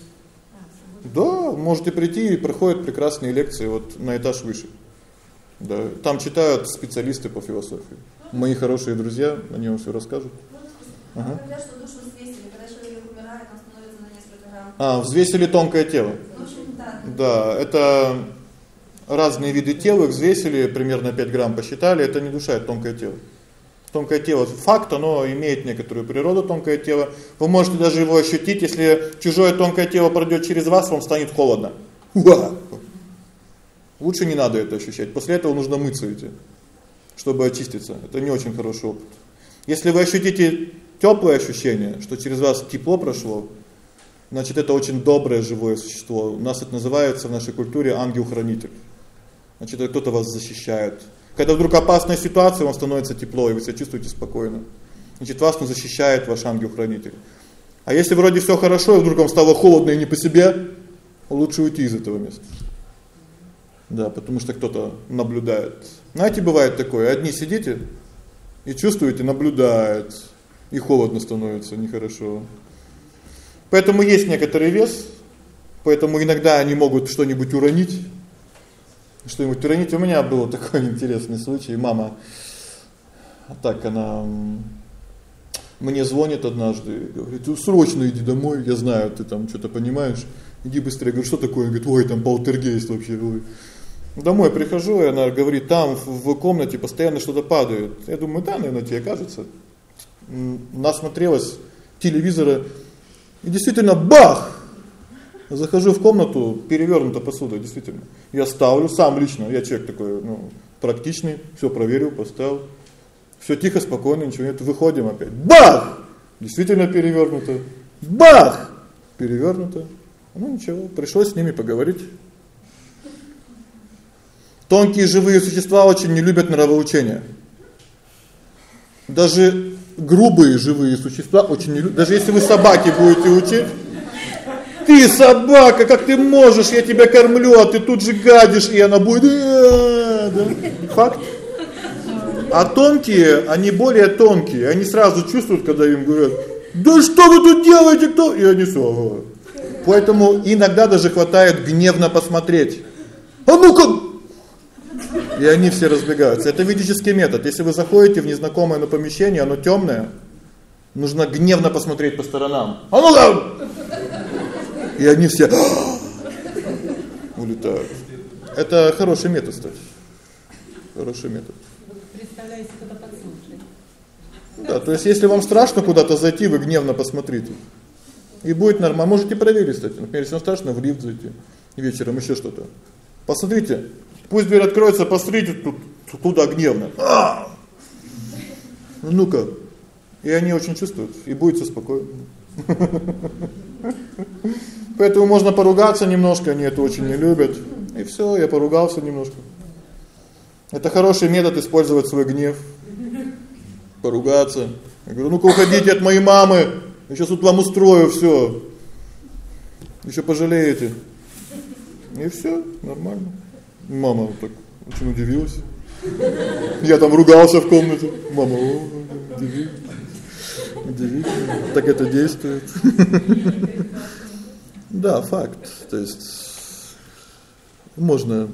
Да, можете прийти и проходят прекрасные лекции вот на этаж выше. Да, там читают специалисты по философии. Мои хорошие друзья, они вам все расскажут. Ага. А, взвесили тонкое тело. Да, это разные виды тела, взвесили, примерно 5 грамм посчитали, это не душа, это тонкое тело. Тонкое тело факт, оно имеет некоторую природу тонкое тело. Вы можете даже его ощутить, если чужое тонкое тело пройдет через вас, вам станет холодно. Уа! Лучше не надо это ощущать. После этого нужно мыться идти, чтобы очиститься. Это не очень хороший опыт. Если вы ощутите теплое ощущение, что через вас тепло прошло, Значит, это очень доброе живое существо. У нас это называется в нашей культуре ангел-хранитель. Значит, это кто-то вас защищает. Когда вдруг опасная ситуация, вам становится тепло, и вы себя чувствуете спокойно. Значит, вас не защищает ваш ангел-хранитель. А если вроде все хорошо, и вдруг вам стало холодно и не по себе, лучше уйти из этого места. Да, потому что кто-то наблюдает. Знаете, бывает такое, одни сидите и чувствуете, наблюдает, и холодно становится, нехорошо. Поэтому есть некоторый вес, поэтому иногда они могут что-нибудь уронить. Что-нибудь уронить. У меня был такой интересный случай. Мама так она мне звонит однажды говорит: "Срочно иди домой, я знаю, ты там что-то понимаешь. Иди быстрее". Я говорю: "Что такое?" Он говорит: "Ой, там полтергейст вообще". Ой. Домой прихожу, и она говорит: "Там в комнате постоянно что-то падает". Я думаю: "Да, наверное, тебе кажется". Насмотрелась телевизора и действительно бах! Захожу в комнату, перевернута посуда, действительно. Я ставлю сам лично, я человек такой, ну, практичный, всё проверил, поставил. Всё тихо, спокойно, ничего нет. Выходим опять. Бах! Действительно перевернуто. Бах! Перевернуто. Ну ничего, пришлось с ними поговорить. Тонкие живые существа очень не любят нравоучения. Даже грубые живые существа очень не любят. Даже если вы собаке будете учить, ты собака, как ты можешь, я тебя кормлю, а ты тут же гадишь, и она будет, «Э, да? Факт. А тонкие, они более тонкие, они сразу чувствуют, когда им говорят: "Да что вы тут делаете, кто?" И они все. Поэтому иногда даже хватает гневно посмотреть. А ну-ка, и они все разбегаются. Это ведический метод. Если вы заходите в незнакомое на помещение, оно темное, нужно гневно посмотреть по сторонам. А ну там! И они все улетают. Это хороший метод, кстати. Хороший метод. Представляете, кто-то подслушает. Да, то есть если вам страшно куда-то зайти, вы гневно посмотрите. И будет нормально. Можете проверить, кстати. Например, если вам страшно в лифт зайти вечером еще что-то. Посмотрите. Пусть дверь откроется, посмотрите тут туда гневно. А! Ну-ка. И они очень чувствуют, и будет всё спокойно. Поэтому можно поругаться немножко, они это очень не любят. И всё, я поругался немножко. Это хороший метод использовать свой гнев. Поругаться. Я говорю: "Ну-ка уходите от моей мамы. Я сейчас тут вам устрою всё. Ещё пожалеете". И всё, нормально. Мама так очень удивилась. Я там ругался в комнате. Мама, удивилась. Удивительно. Так это действует. Да, факт. То есть можно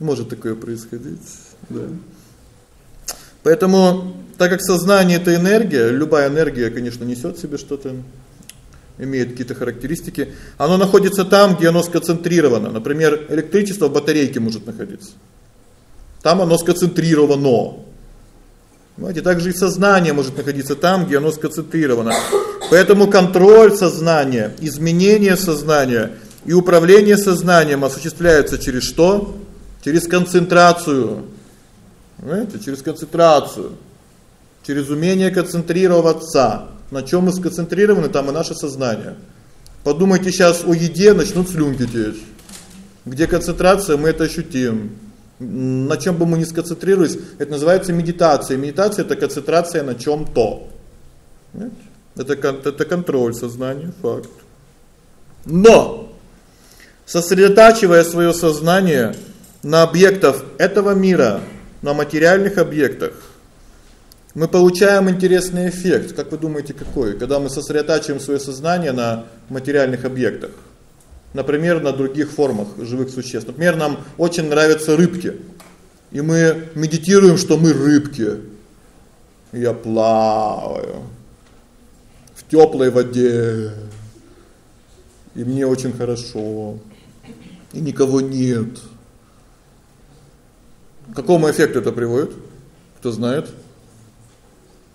может такое происходить, да. Поэтому, так как сознание это энергия, любая энергия, конечно, несёт в себе что-то, имеет какие-то характеристики. Оно находится там, где оно сконцентрировано. Например, электричество в батарейке может находиться. Там оно сконцентрировано. Понимаете, также и сознание может находиться там, где оно сконцентрировано. Поэтому контроль сознания, изменение сознания и управление сознанием осуществляется через что? Через концентрацию. Понимаете, через концентрацию. Через умение концентрироваться. На чём мы сконцентрированы, там и наше сознание. Подумайте сейчас о еде, начнут слюнки течь. Где концентрация, мы это ощутим. На чём бы мы ни сконцентрировались, это называется медитация. Медитация это концентрация на чём-то. Понимаете? Это это контроль сознания, факт. Но сосредотачивая своё сознание на объектах этого мира, на материальных объектах, мы получаем интересный эффект. Как вы думаете, какой? Когда мы сосредотачиваем своё сознание на материальных объектах. Например, на других формах живых существ. Например, нам очень нравятся рыбки. И мы медитируем, что мы рыбки. Я плаваю в тёплой воде. И мне очень хорошо. И никого нет. К какому эффекту это приводит? Кто знает?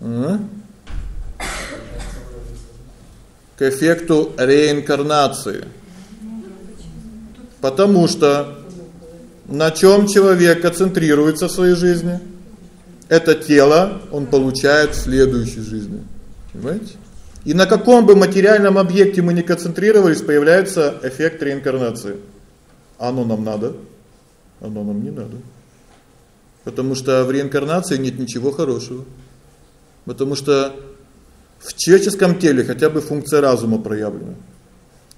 К эффекту реинкарнации. Потому что на чём человек концентрируется в своей жизни, это тело он получает в следующей жизни. Понимаете? И на каком бы материальном объекте мы ни концентрировались, появляется эффект реинкарнации. Оно нам надо, оно нам не надо. Потому что в реинкарнации нет ничего хорошего. Потому что в человеческом теле хотя бы функция разума проявлена.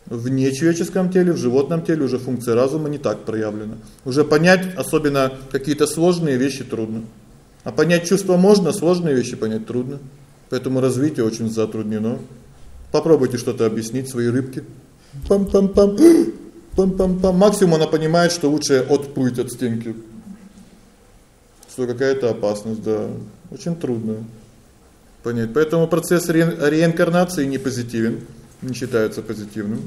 В нечеловеческом теле, в животном теле уже функция разума не так проявлена. Уже понять, особенно какие-то сложные вещи трудно. А понять чувства можно, сложные вещи понять трудно. Поэтому развитие очень затруднено. Попробуйте что-то объяснить своей рыбке. Пам-пам-пам. Пам-пам-пам. Максимум она понимает, что лучше отплыть от стенки. Что какая-то опасность, да. Очень трудно понять. Поэтому процесс ре реинкарнации не позитивен, не считается позитивным.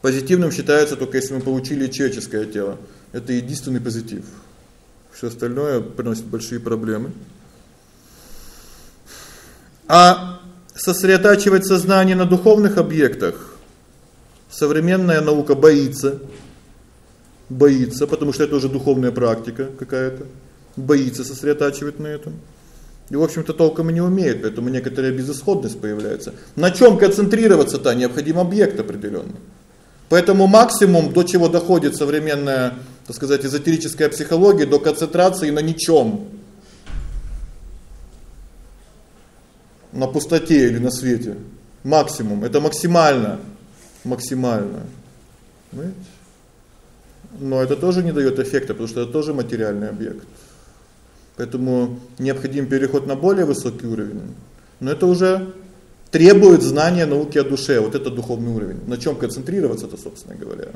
Позитивным считается только если мы получили человеческое тело. Это единственный позитив. Всё остальное приносит большие проблемы. А сосредотачивать сознание на духовных объектах современная наука боится. Боится, потому что это уже духовная практика какая-то. Боится сосредотачивать на этом. И, в общем-то, толком и не умеет, поэтому некоторая безысходность появляется. На чём концентрироваться-то необходим объект определённый. Поэтому максимум, до чего доходит современная, так сказать, эзотерическая психология, до концентрации на ничем. На пустоте или на свете. Максимум это максимально. Максимально. Понимаете? Но это тоже не даёт эффекта, потому что это тоже материальный объект. Поэтому необходим переход на более высокий уровень. Но это уже требует знания науки о душе. Вот это духовный уровень. На чём концентрироваться это, собственно говоря.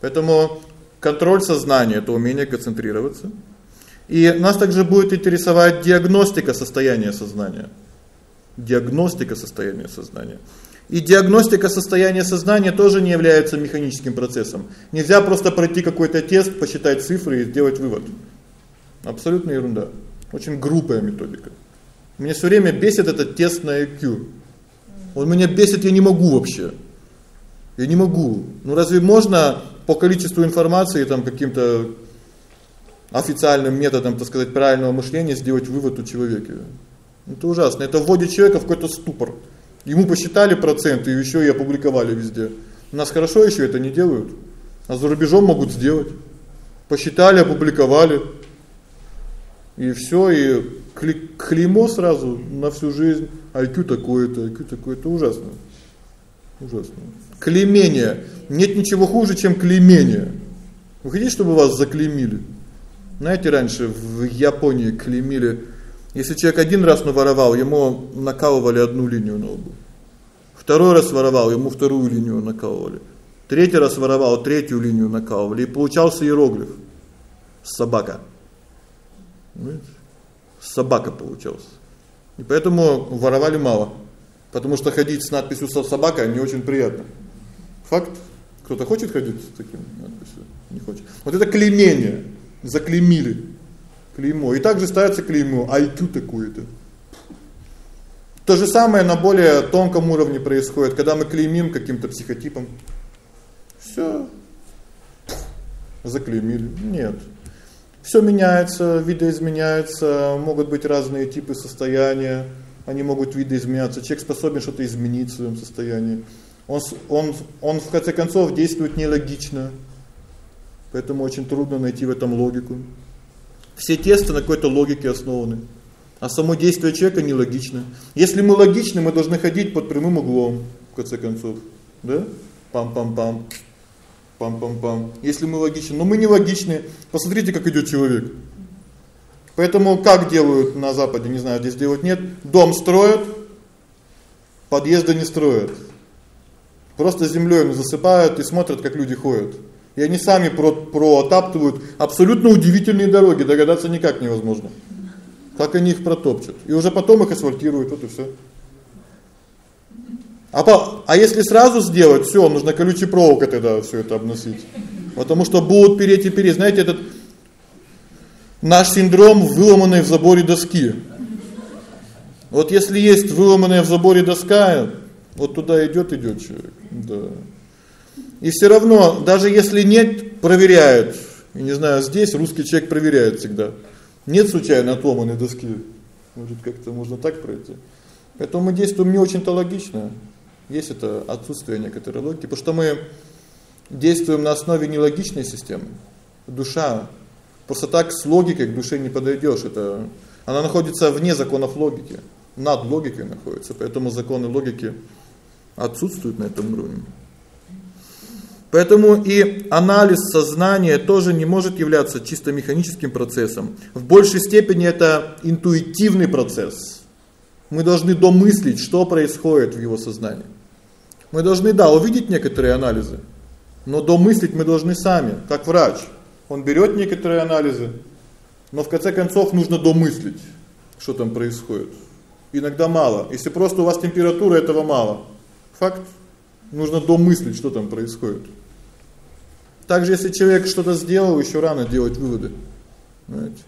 Поэтому контроль сознания это умение концентрироваться. И нас также будет интересовать диагностика состояния сознания. Диагностика состояния сознания. И диагностика состояния сознания тоже не является механическим процессом. Нельзя просто пройти какой-то тест, посчитать цифры и сделать вывод. Абсолютно ерунда. Очень грубая методика. Меня все время бесит этот тест на IQ. Он меня бесит, я не могу вообще. Я не могу. Ну разве можно по количеству информации там каким-то официальным методом, так сказать, правильного мышления сделать вывод у человека? Это ужасно. Это вводит человека в какой-то ступор. Ему посчитали проценты и еще и опубликовали везде. У нас хорошо еще это не делают. А за рубежом могут сделать. Посчитали, опубликовали. И все, и клеймо сразу на всю жизнь. IQ такое-то, IQ такое-то ужасно. Ужасно. Клеймение. Нет ничего хуже, чем клеймение. Вы хотите, чтобы вас заклеймили? Знаете, раньше в Японии клеймили если человек один раз наворовал, ему накалывали одну линию на лбу. Второй раз воровал, ему вторую линию накалывали. Третий раз воровал, третью линию накалывали, и получался иероглиф. Собака. Собака получался. И поэтому воровали мало. Потому что ходить с надписью собака не очень приятно. Факт. Кто-то хочет ходить с таким надписью? Не хочет. Вот это клеймение. Заклеймили клеймо. И также ставится клеймо IQ такое-то. То же самое на более тонком уровне происходит, когда мы клеймим каким-то психотипом. Всё. Заклеймили. Нет. Всё меняется, видоизменяется, могут быть разные типы состояния, они могут видоизменяться. Человек способен что-то изменить в своём состоянии. Он он он в конце концов действует нелогично. Поэтому очень трудно найти в этом логику. Все тесты на какой-то логике основаны. А само действие человека нелогично. Если мы логичны, мы должны ходить под прямым углом, в конце концов. Да? Пам-пам-пам. Пам-пам-пам. Если мы логичны, но мы не логичны. Посмотрите, как идёт человек. Поэтому как делают на западе, не знаю, здесь делают нет, дом строят, подъезда не строят. Просто землёй засыпают и смотрят, как люди ходят. И они сами про протаптывают абсолютно удивительные дороги, догадаться никак невозможно. Как они их протопчут. И уже потом их асфальтируют, вот и всё. А по, а если сразу сделать, всё, нужно колючей проволокой тогда всё это обносить. Потому что будут переть и переть. Знаете, этот наш синдром выломанной в заборе доски. Вот если есть выломанная в заборе доска, вот туда идёт идёт человек. Да. И все равно, даже если нет, проверяют. Я не знаю, здесь русский человек проверяет всегда. Нет случайно отломанной доски. Может, как-то можно так пройти. Поэтому мы действуем не очень-то логично. Есть это отсутствие некоторой логики, потому что мы действуем на основе нелогичной системы. Душа просто так с логикой к душе не подойдёшь. Это она находится вне законов логики, над логикой находится. Поэтому законы логики отсутствуют на этом уровне. Поэтому и анализ сознания тоже не может являться чисто механическим процессом. В большей степени это интуитивный процесс. Мы должны домыслить, что происходит в его сознании. Мы должны да, увидеть некоторые анализы, но домыслить мы должны сами, как врач. Он берет некоторые анализы, но в конце концов нужно домыслить, что там происходит. Иногда мало. Если просто у вас температура, этого мало. Факт. Нужно домыслить, что там происходит. Также если человек что-то сделал, еще рано делать выводы. Знаете?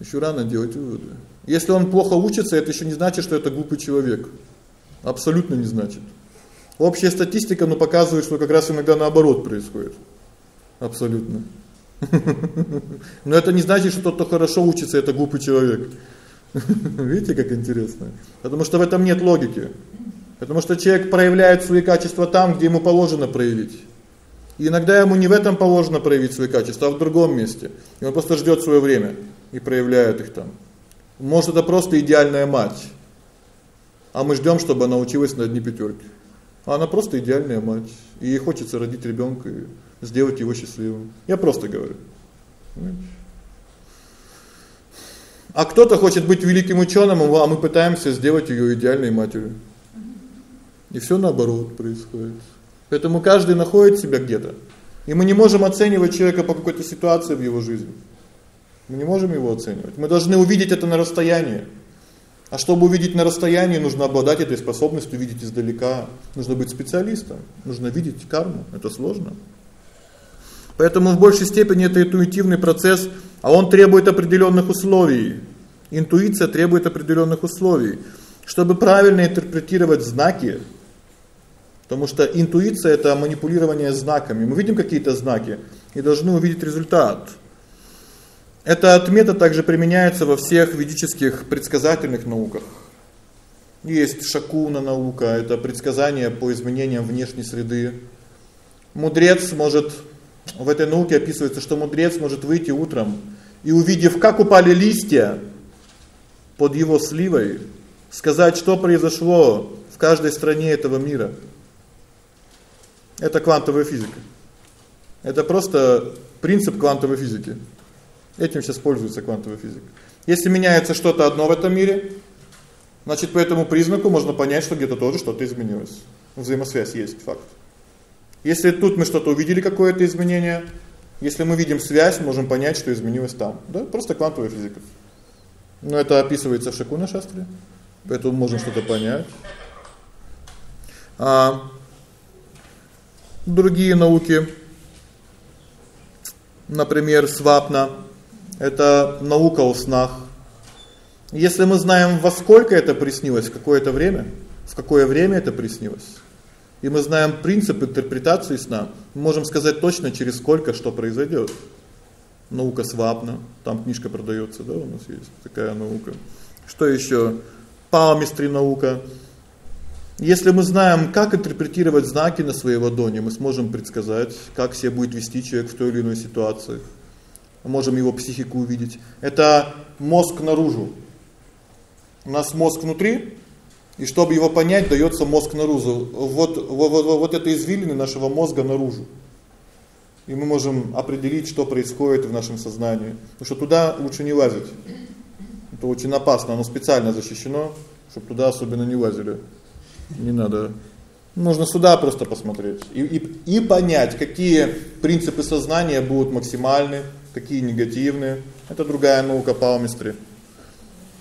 Еще рано делать выводы. Если он плохо учится, это еще не значит, что это глупый человек. Абсолютно не значит. Общая статистика, ну, показывает, что как раз иногда наоборот происходит. Абсолютно. Но это не значит, что тот, кто хорошо учится, это глупый человек. Видите, как интересно? Потому что в этом нет логики. Потому что человек проявляет свои качества там, где ему положено проявить. И иногда ему не в этом положено проявить свои качества, а в другом месте. И он просто ждёт своё время и проявляет их там. Может, это просто идеальная мать. А мы ждём, чтобы она училась на одни пятёрки. А она просто идеальная мать. И ей хочется родить ребёнка и сделать его счастливым. Я просто говорю. А кто-то хочет быть великим учёным, а мы пытаемся сделать её идеальной матерью. И всё наоборот происходит. Поэтому каждый находит себя где-то. И мы не можем оценивать человека по какой-то ситуации в его жизни. Мы не можем его оценивать. Мы должны увидеть это на расстоянии. А чтобы увидеть на расстоянии, нужно обладать этой способностью видеть издалека. Нужно быть специалистом, нужно видеть карму. Это сложно. Поэтому в большей степени это интуитивный процесс, а он требует определенных условий. Интуиция требует определенных условий, чтобы правильно интерпретировать знаки. Потому что интуиция это манипулирование знаками. Мы видим какие-то знаки и должны увидеть результат. Этот метод также применяется во всех ведических предсказательных науках. Есть шакуна наука это предсказание по изменениям внешней среды. Мудрец может в этой науке описывается, что мудрец может выйти утром и увидев, как упали листья под его сливой, сказать, что произошло в каждой стране этого мира. Это квантовая физика. Это просто принцип квантовой физики. Этим сейчас пользуется квантовая физика. Если меняется что-то одно в этом мире, значит, по этому признаку можно понять, что где-то тоже что-то изменилось. Взаимосвязь есть факт. Если тут мы что-то увидели какое-то изменение, если мы видим связь, можем понять, что изменилось там. Да? Просто квантовая физика. Но это описывается в Шакуна шастре. Поэтому можно что-то понять. А другие науки, например, свапна это наука о снах. Если мы знаем, во сколько это приснилось, в какое-то время, в какое время это приснилось, и мы знаем принцип интерпретации сна, мы можем сказать точно, через сколько что произойдет. Наука свапна, там книжка продается, да, у нас есть такая наука. Что еще? Палмистри наука. Если мы знаем, как интерпретировать знаки на своей ладони, мы сможем предсказать, как себя будет вести человек в той или иной ситуации можем его психику увидеть. Это мозг наружу. У нас мозг внутри, и чтобы его понять, даётся мозг наружу. Вот вот вот, вот это извилины нашего мозга наружу. И мы можем определить, что происходит в нашем сознании. Потому что туда лучше не лазить. Это очень опасно, оно специально защищено, чтобы туда особенно не лазили. Не надо. Нужно сюда просто посмотреть и и и понять, какие принципы сознания будут максимальны, какие негативные. Это другая наука палмистри.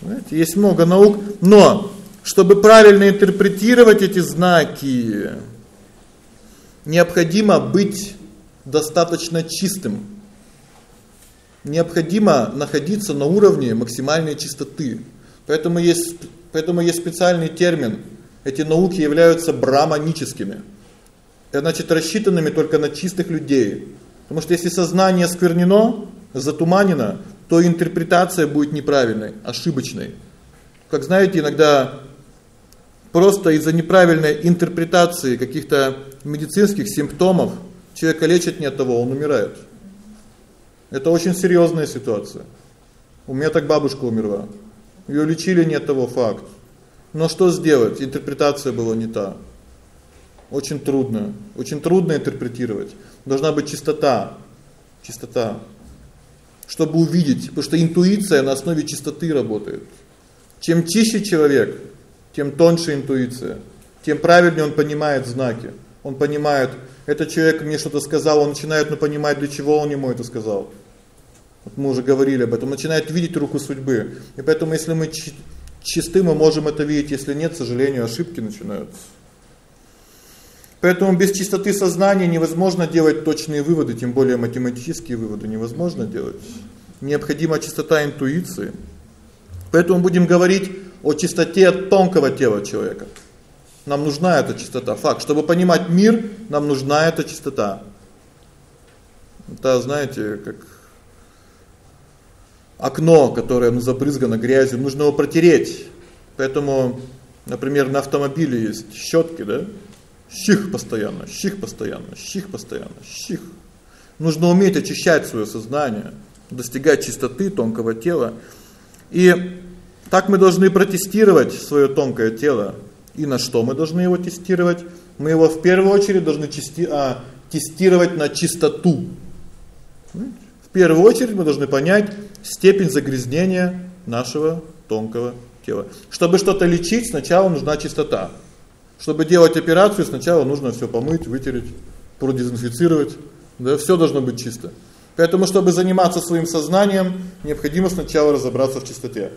Знаете, есть много наук, но чтобы правильно интерпретировать эти знаки, необходимо быть достаточно чистым. Необходимо находиться на уровне максимальной чистоты. Поэтому есть поэтому есть специальный термин. Эти науки являются браманическими. Это значит рассчитанными только на чистых людей. Потому что если сознание сквернено, затуманено, то интерпретация будет неправильной, ошибочной. Как знаете, иногда просто из-за неправильной интерпретации каких-то медицинских симптомов человека лечат не от того, он умирает. Это очень серьезная ситуация. У меня так бабушка умерла. Её лечили не от того факт. Но что сделать? Интерпретация была не та. Очень трудно, очень трудно интерпретировать. Должна быть чистота. Чистота. Чтобы увидеть, потому что интуиция на основе чистоты работает. Чем чище человек, тем тоньше интуиция, тем правильнее он понимает знаки. Он понимает, этот человек мне что-то сказал, он начинает ну понимать, для чего он ему это сказал. Вот мы уже говорили об этом. Начинает видеть руку судьбы. И поэтому если мы чисты, мы можем это видеть, если нет, к сожалению, ошибки начинаются. Поэтому без чистоты сознания невозможно делать точные выводы, тем более математические выводы невозможно делать. Необходима чистота интуиции. Поэтому будем говорить о чистоте тонкого тела человека. Нам нужна эта чистота. Факт, чтобы понимать мир, нам нужна эта чистота. Это, знаете, как окно, которое ну забрызгано грязью, нужно его протереть. Поэтому, например, на автомобиле есть щетки, да? Щих постоянно, щих постоянно, щих постоянно, щих. Нужно уметь очищать свое сознание, достигать чистоты тонкого тела. И так мы должны протестировать свое тонкое тело. И на что мы должны его тестировать? Мы его в первую очередь должны чисти, а, тестировать на чистоту. В первую очередь мы должны понять степень загрязнения нашего тонкого тела. Чтобы что-то лечить, сначала нужна чистота. Чтобы делать операцию, сначала нужно всё помыть, вытереть, продезинфицировать. Да, всё должно быть чисто. Поэтому чтобы заниматься своим сознанием, необходимо сначала разобраться в чистоте.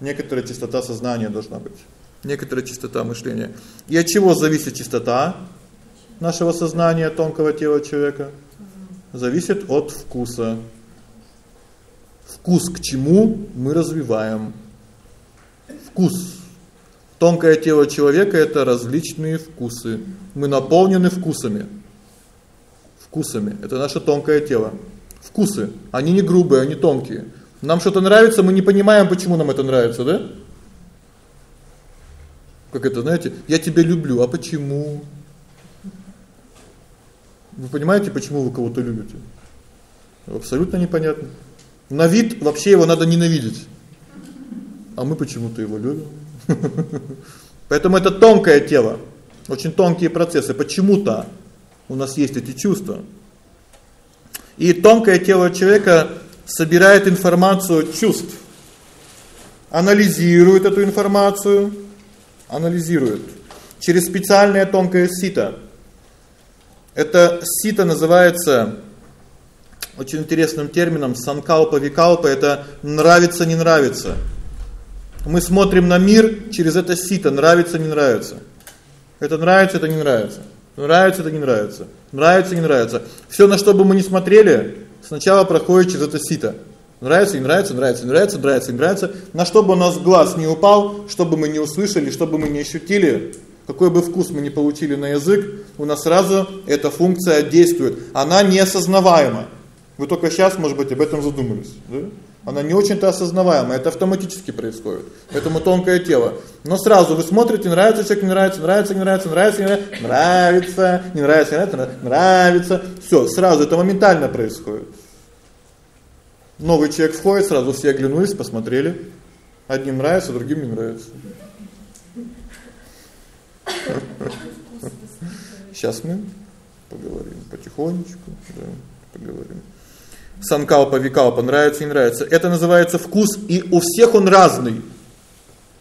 некоторая чистота сознания должна быть, некоторая чистота мышления. И от чего зависит чистота нашего сознания тонкого тела человека? Зависит от вкуса. Вкус к чему мы развиваем? Вкус. Тонкое тело человека это различные вкусы. Мы наполнены вкусами. Вкусами. Это наше тонкое тело. Вкусы. Они не грубые, они тонкие. Нам что-то нравится, мы не понимаем, почему нам это нравится, да? Как это, знаете, я тебя люблю, а почему? Вы понимаете, почему вы кого-то любите? Абсолютно непонятно. На вид вообще его надо ненавидеть. А мы почему-то его любим. Поэтому это тонкое тело. Очень тонкие процессы. Почему-то у нас есть эти чувства. И тонкое тело человека собирает информацию чувств, анализирует эту информацию, анализирует через специальное тонкое сито. Это сито называется очень интересным термином санкалпа викалпа это нравится не нравится. Мы смотрим на мир через это сито, нравится не нравится. Это нравится, это не нравится. Нравится, это не нравится. Нравится, не нравится. Всё, на что бы мы ни смотрели, сначала проходит через это сито. Нравится, не нравится, нравится, не нравится, нравится, не нравится. На что бы у нас глаз не упал, чтобы мы не услышали, чтобы мы не ощутили, какой бы вкус мы ни получили на язык, у нас сразу эта функция действует. Она неосознаваема. Вы только сейчас, может быть, об этом задумались, да? Она не очень-то осознаваема, это автоматически происходит. Поэтому тонкое тело. Но сразу вы смотрите, нравится человек, не нравится, нравится, не нравится, нравится, не нравится, нравится, не нравится, не нравится, нравится. Всё, сразу это моментально происходит. Новый человек входит, сразу все оглянулись, посмотрели. Одним нравится, другим не нравится. Сейчас мы поговорим потихонечку, да, поговорим санкалпа, викалпа, нравится, не нравится. Это называется вкус, и у всех он разный.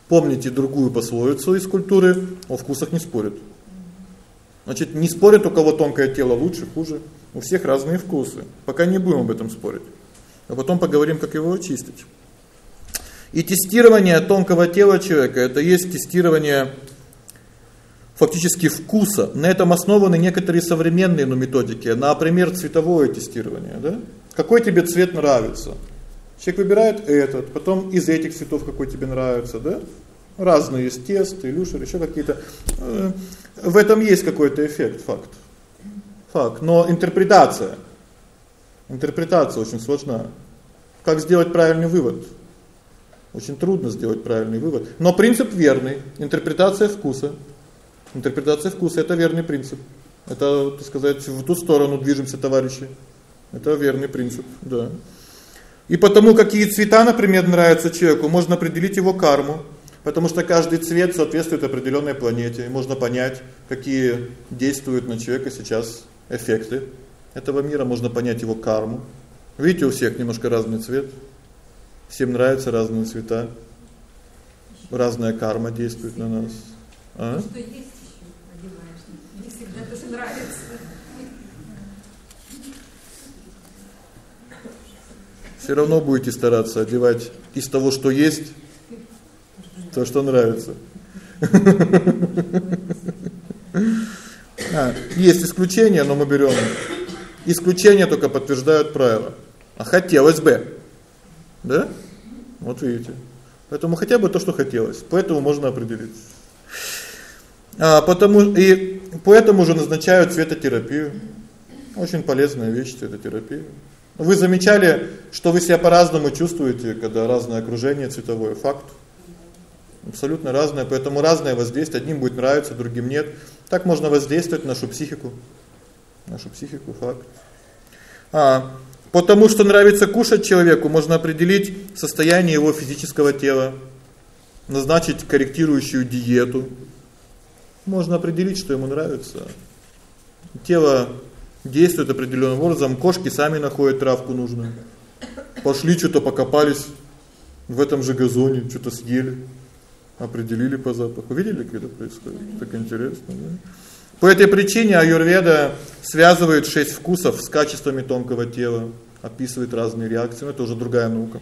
Помните другую пословицу из культуры: о вкусах не спорят. Значит, не спорят, у кого тонкое тело лучше, хуже. У всех разные вкусы. Пока не будем об этом спорить. А потом поговорим, как его очистить. И тестирование тонкого тела человека это есть тестирование фактически вкуса. На этом основаны некоторые современные ну методики, например, цветовое тестирование, да? Какой тебе цвет нравится? Человек выбирает этот, потом из этих цветов какой тебе нравится, да? Разные есть тесты, люшер, еще какие-то. Э, в этом есть какой-то эффект, факт. Факт, но интерпретация интерпретация очень сложна. Как сделать правильный вывод? Очень трудно сделать правильный вывод, но принцип верный. Интерпретация вкуса. Интерпретация вкуса это верный принцип. Это, так сказать, в ту сторону движемся, товарищи. Это верный принцип, да. И потому какие цвета, например, нравятся человеку, можно определить его карму, потому что каждый цвет соответствует определенной планете, и можно понять, какие действуют на человека сейчас эффекты этого мира, можно понять его карму. Видите, у всех немножко разный цвет. Всем нравятся разные цвета. Разная карма действует на нас. А? Что есть ещё одеваешь? Не всегда то, нравится. Все равно будете стараться одевать из того, что есть, то, что нравится. А, есть исключения, но мы берем исключения только подтверждают правило. А хотелось бы. Да? Вот видите. Поэтому хотя бы то, что хотелось. Поэтому можно определить. А потому и поэтому же назначают цветотерапию. Очень полезная вещь цветотерапия. Вы замечали, что вы себя по-разному чувствуете, когда разное окружение цветовое факт. Абсолютно разное, поэтому разное воздействие, одним будет нравиться, другим нет. Так можно воздействовать на нашу психику. Нашу психику факт. А, потому что нравится кушать человеку, можно определить состояние его физического тела, назначить корректирующую диету. Можно определить, что ему нравится. Тело действует определенным образом, кошки сами находят травку нужную. Пошли что-то покопались в этом же газоне, что-то съели, определили по запаху. Видели, как это происходит? Так интересно, да? По этой причине аюрведа связывает шесть вкусов с качествами тонкого тела, описывает разные реакции, но это уже другая наука.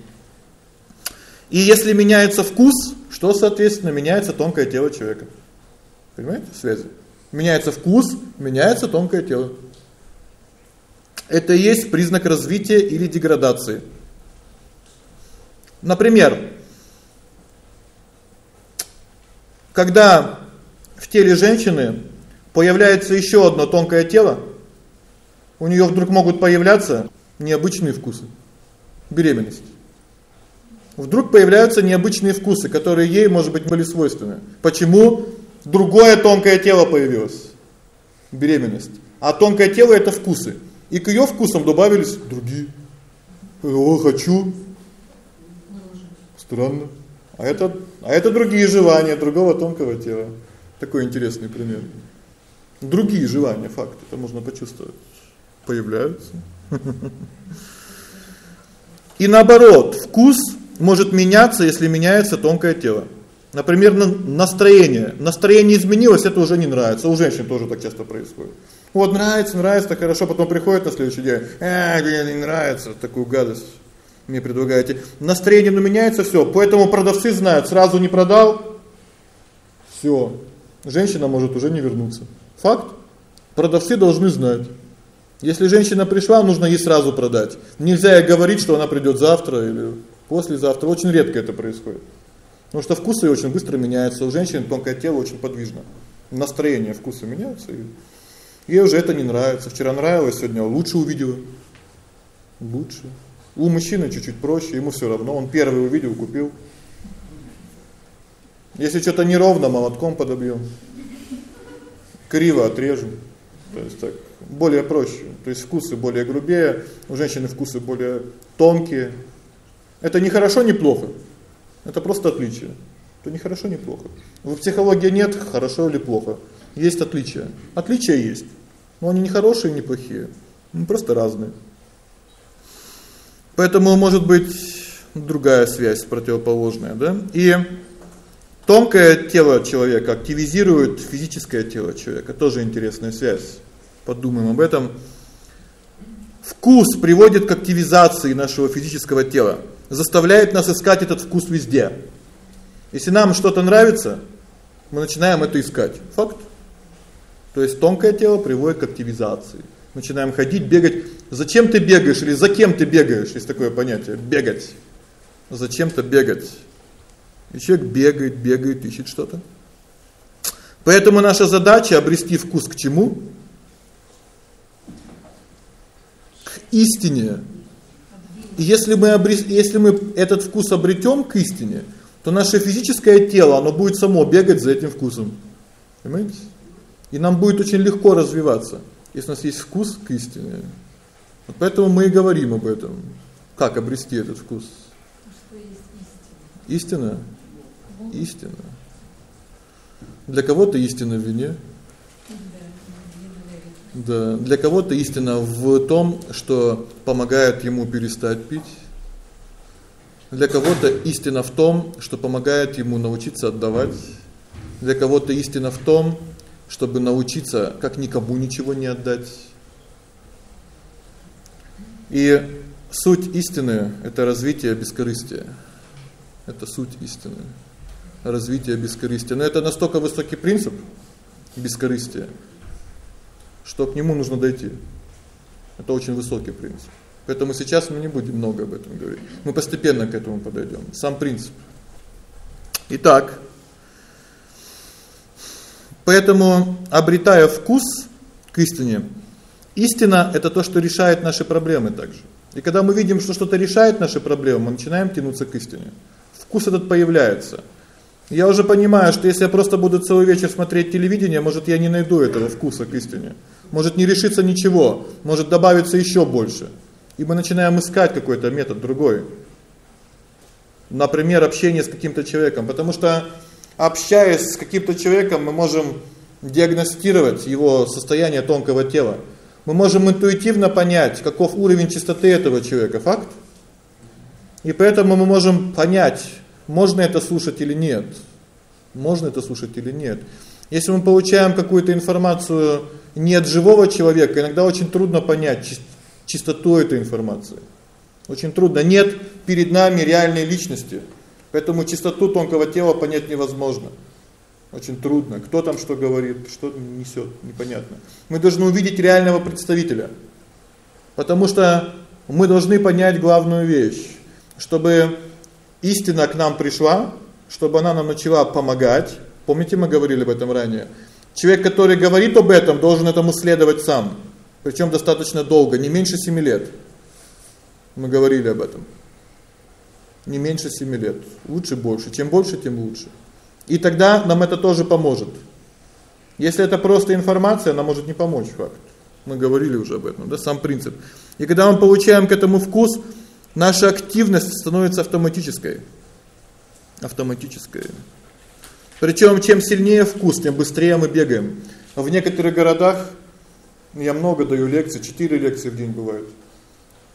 И если меняется вкус, что, соответственно, меняется тонкое тело человека. Понимаете связь? Меняется вкус, меняется тонкое тело. Это и есть признак развития или деградации. Например, когда в теле женщины появляется еще одно тонкое тело, у нее вдруг могут появляться необычные вкусы. Беременность. Вдруг появляются необычные вкусы, которые ей, может быть, были свойственны. Почему? Другое тонкое тело появилось. Беременность. А тонкое тело это вкусы. И к ее вкусам добавились другие. О, хочу. Странно. А это а это другие желания другого тонкого тела. Такой интересный пример. Другие желания, факт, это можно почувствовать. Появляются. И наоборот, вкус может меняться, если меняется тонкое тело. Например, настроение. Настроение изменилось, это уже не нравится. У женщин тоже так часто происходит. Вот нравится, нравится, так хорошо, потом приходит на следующий день. А, мне не нравится такую гадость. Мне предлагаете. Настроение ну меняется всё, поэтому продавцы знают, сразу не продал всё. Женщина может уже не вернуться. Факт. Продавцы должны знать. Если женщина пришла, нужно ей сразу продать. Нельзя ей говорить, что она придёт завтра или послезавтра. Очень редко это происходит. Потому что вкусы очень быстро меняются. У женщин тонкое тело очень подвижно. Настроение, вкусы меняются, и ей уже это не нравится. Вчера нравилось, сегодня лучше увидела. Лучше. У мужчины чуть-чуть проще, ему всё равно, он первый увидел, купил. Если что-то неровно, молотком подобьём. Криво отрежем. То есть так более проще. То есть вкусы более грубее, у женщины вкусы более тонкие. Это не хорошо, не плохо. Это просто отличие. Это не хорошо, не плохо. В психологии нет хорошо или плохо. Есть отличия. Отличия есть. Но они не хорошие, не плохие. Они просто разные. Поэтому может быть другая связь противоположная, да? И тонкое тело человека активизирует физическое тело человека. Тоже интересная связь. Подумаем об этом. Вкус приводит к активизации нашего физического тела, заставляет нас искать этот вкус везде. Если нам что-то нравится, мы начинаем это искать. Факт. То есть тонкое тело приводит к активизации. Начинаем ходить, бегать. Зачем ты бегаешь или за кем ты бегаешь? Есть такое понятие бегать. Зачем-то бегать. И человек бегает, бегает, ищет что-то. Поэтому наша задача обрести вкус к чему? истине. И если мы обрес... если мы этот вкус обретем к истине, то наше физическое тело, оно будет само бегать за этим вкусом. Понимаете? И нам будет очень легко развиваться, если у нас есть вкус к истине. Вот поэтому мы и говорим об этом. Как обрести этот вкус? Истина. Истина. Для кого-то истина в вине, да, для кого-то истина в том, что помогает ему перестать пить. Для кого-то истина в том, что помогает ему научиться отдавать. Для кого-то истина в том, чтобы научиться как никому ничего не отдать. И суть истины это развитие бескорыстия. Это суть истины. Развитие бескорыстия. Но это настолько высокий принцип бескорыстия, что к нему нужно дойти. Это очень высокий принцип. Поэтому сейчас мы не будем много об этом говорить. Мы постепенно к этому подойдем. Сам принцип. Итак, поэтому обретая вкус к истине, истина это то, что решает наши проблемы также. И когда мы видим, что что-то решает наши проблемы, мы начинаем тянуться к истине. Вкус этот появляется. Я уже понимаю, что если я просто буду целый вечер смотреть телевидение, может, я не найду этого вкуса к истине. Может не решится ничего, может добавиться еще больше. И мы начинаем искать какой-то метод другой. Например, общение с каким-то человеком, потому что общаясь с каким-то человеком, мы можем диагностировать его состояние тонкого тела. Мы можем интуитивно понять, каков уровень чистоты этого человека, факт? И поэтому мы можем понять, можно это слушать или нет. Можно это слушать или нет. Если мы получаем какую-то информацию не от живого человека, иногда очень трудно понять чистоту этой информации. Очень трудно. Нет перед нами реальной личности. Поэтому чистоту тонкого тела понять невозможно. Очень трудно. Кто там что говорит, что несет, непонятно. Мы должны увидеть реального представителя. Потому что мы должны понять главную вещь, чтобы истина к нам пришла, чтобы она нам начала помогать. Помните, мы говорили об этом ранее. Человек, который говорит об этом, должен этому следовать сам. Причем достаточно долго, не меньше 7 лет. Мы говорили об этом. Не меньше 7 лет. Лучше больше, чем больше, тем лучше. И тогда нам это тоже поможет. Если это просто информация, она может не помочь, факт. Мы говорили уже об этом, да, сам принцип. И когда мы получаем к этому вкус, наша активность становится автоматической. Автоматической. Причем чем сильнее вкус, тем быстрее мы бегаем. В некоторых городах я много даю лекций, 4 лекции в день бывает.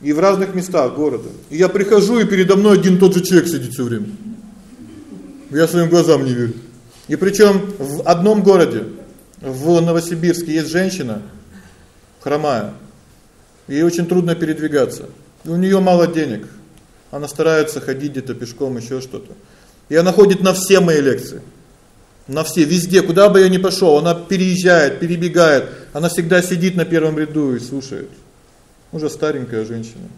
И в разных местах города. И я прихожу, и передо мной один тот же человек сидит все время. Я своим глазам не верю. И причем в одном городе, в Новосибирске есть женщина хромая. Ей очень трудно передвигаться. И у нее мало денег. Она старается ходить где-то пешком, еще что-то. И она ходит на все мои лекции. На все, везде, куда бы я ни пошел, она переезжает, перебегает. Она всегда сидит на первом ряду и слушает. Уже старенькая женщина.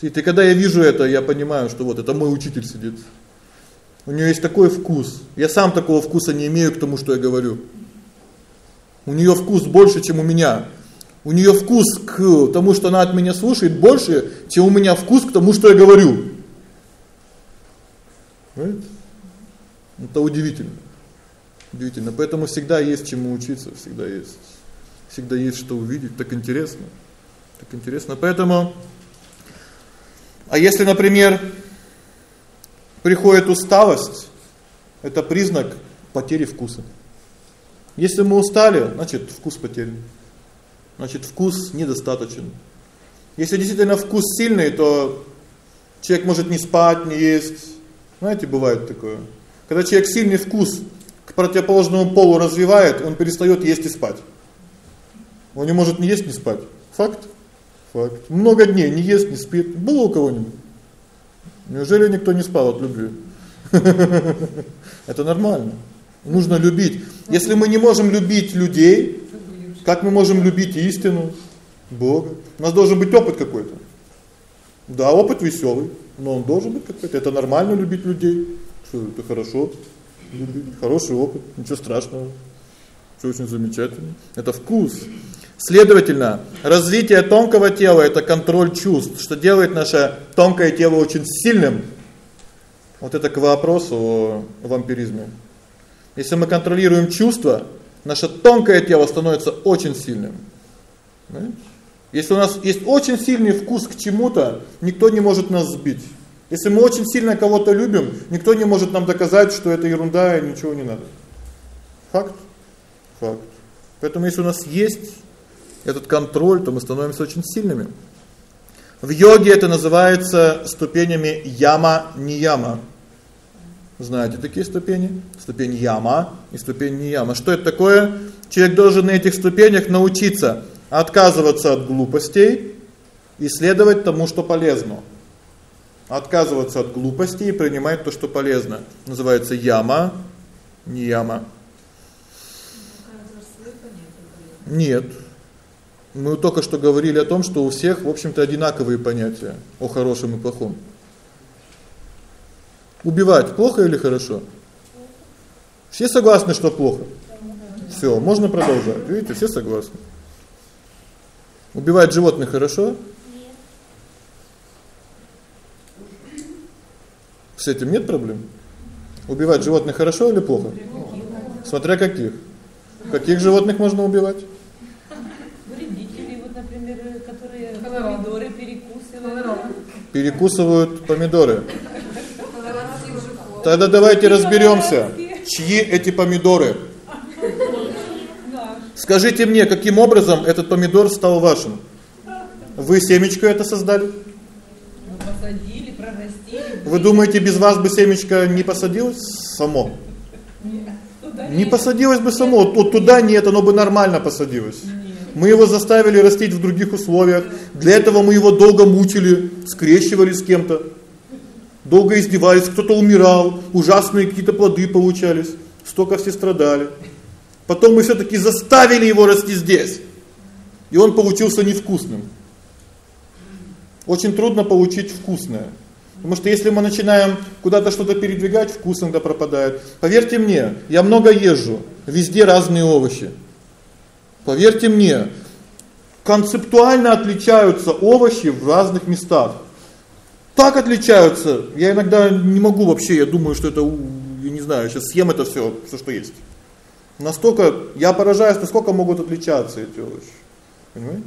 Сидит. И когда я вижу это, я понимаю, что вот это мой учитель сидит. У нее есть такой вкус. Я сам такого вкуса не имею к тому, что я говорю. У нее вкус больше, чем у меня. У нее вкус к тому, что она от меня слушает, больше, чем у меня вкус к тому, что я говорю. Понимаете? Это удивительно. Удивительно. Поэтому всегда есть чему учиться, всегда есть. Всегда есть что увидеть, так интересно. Так интересно. Поэтому а если, например, приходит усталость, это признак потери вкуса. Если мы устали, значит, вкус потерян. Значит, вкус недостаточен. Если действительно вкус сильный, то человек может не спать, не есть. Знаете, бывает такое. Когда человек сильный вкус к противоположному полу развивает, он перестаёт есть и спать. Он не может ни есть, ни спать. Факт. Факт. Много дней не ест, не спит. Было у кого-нибудь? Неужели никто не спал от любви? Это нормально. Нужно любить. Если мы не можем любить людей, как мы можем любить истину, Бога? У нас должен быть опыт какой-то. Да, опыт веселый, но он должен быть какой-то. Это нормально любить людей. Что это хорошо. Любить. Хороший опыт, ничего страшного. Всё очень замечательно. Это вкус. Следовательно, развитие тонкого тела это контроль чувств, что делает наше тонкое тело очень сильным. Вот это к вопросу о вампиризме. Если мы контролируем чувства, наше тонкое тело становится очень сильным. Если у нас есть очень сильный вкус к чему-то, никто не может нас сбить. Если мы очень сильно кого-то любим, никто не может нам доказать, что это ерунда и ничего не надо. Факт. Факт. Поэтому если у нас есть этот контроль, то мы становимся очень сильными. В йоге это называется ступенями яма-нияма. Знаете такие ступени? Ступень яма и ступень нияма. Что это такое? Человек должен на этих ступенях научиться отказываться от глупостей и следовать тому, что полезно. Отказываться от глупостей и принимать то, что полезно. Называется яма, нияма. Нет. Мы только что говорили о том, что у всех, в общем-то, одинаковые понятия о хорошем и плохом. Убивать плохо или хорошо? Все согласны, что плохо. Всё, можно продолжать. Видите, все согласны. Убивать животных хорошо? С этим нет проблем. Убивать животных хорошо или плохо? Смотря каких. Каких животных можно убивать? Перекусывают помидоры. Тогда давайте разберемся, чьи эти помидоры. Скажите мне, каким образом этот помидор стал вашим? Вы семечко это создали? посадили, прорастили. Вы думаете, без вас бы семечко не посадилось само? Не посадилось бы само. Вот туда нет, оно бы нормально посадилось. Мы его заставили растить в других условиях. Для этого мы его долго мучили, скрещивали с кем-то. долго издевались, кто-то умирал, ужасные какие-то плоды получались, столько все страдали. Потом мы все таки заставили его расти здесь. И он получился невкусным. Очень трудно получить вкусное. Потому что если мы начинаем куда-то что-то передвигать, вкус иногда пропадает. Поверьте мне, я много езжу, везде разные овощи. Поверьте мне, концептуально отличаются овощи в разных местах. Так отличаются. Я иногда не могу вообще, я думаю, что это я не знаю, сейчас съем это все, все что есть. Настолько я поражаюсь, насколько могут отличаться эти овощи. Понимаете?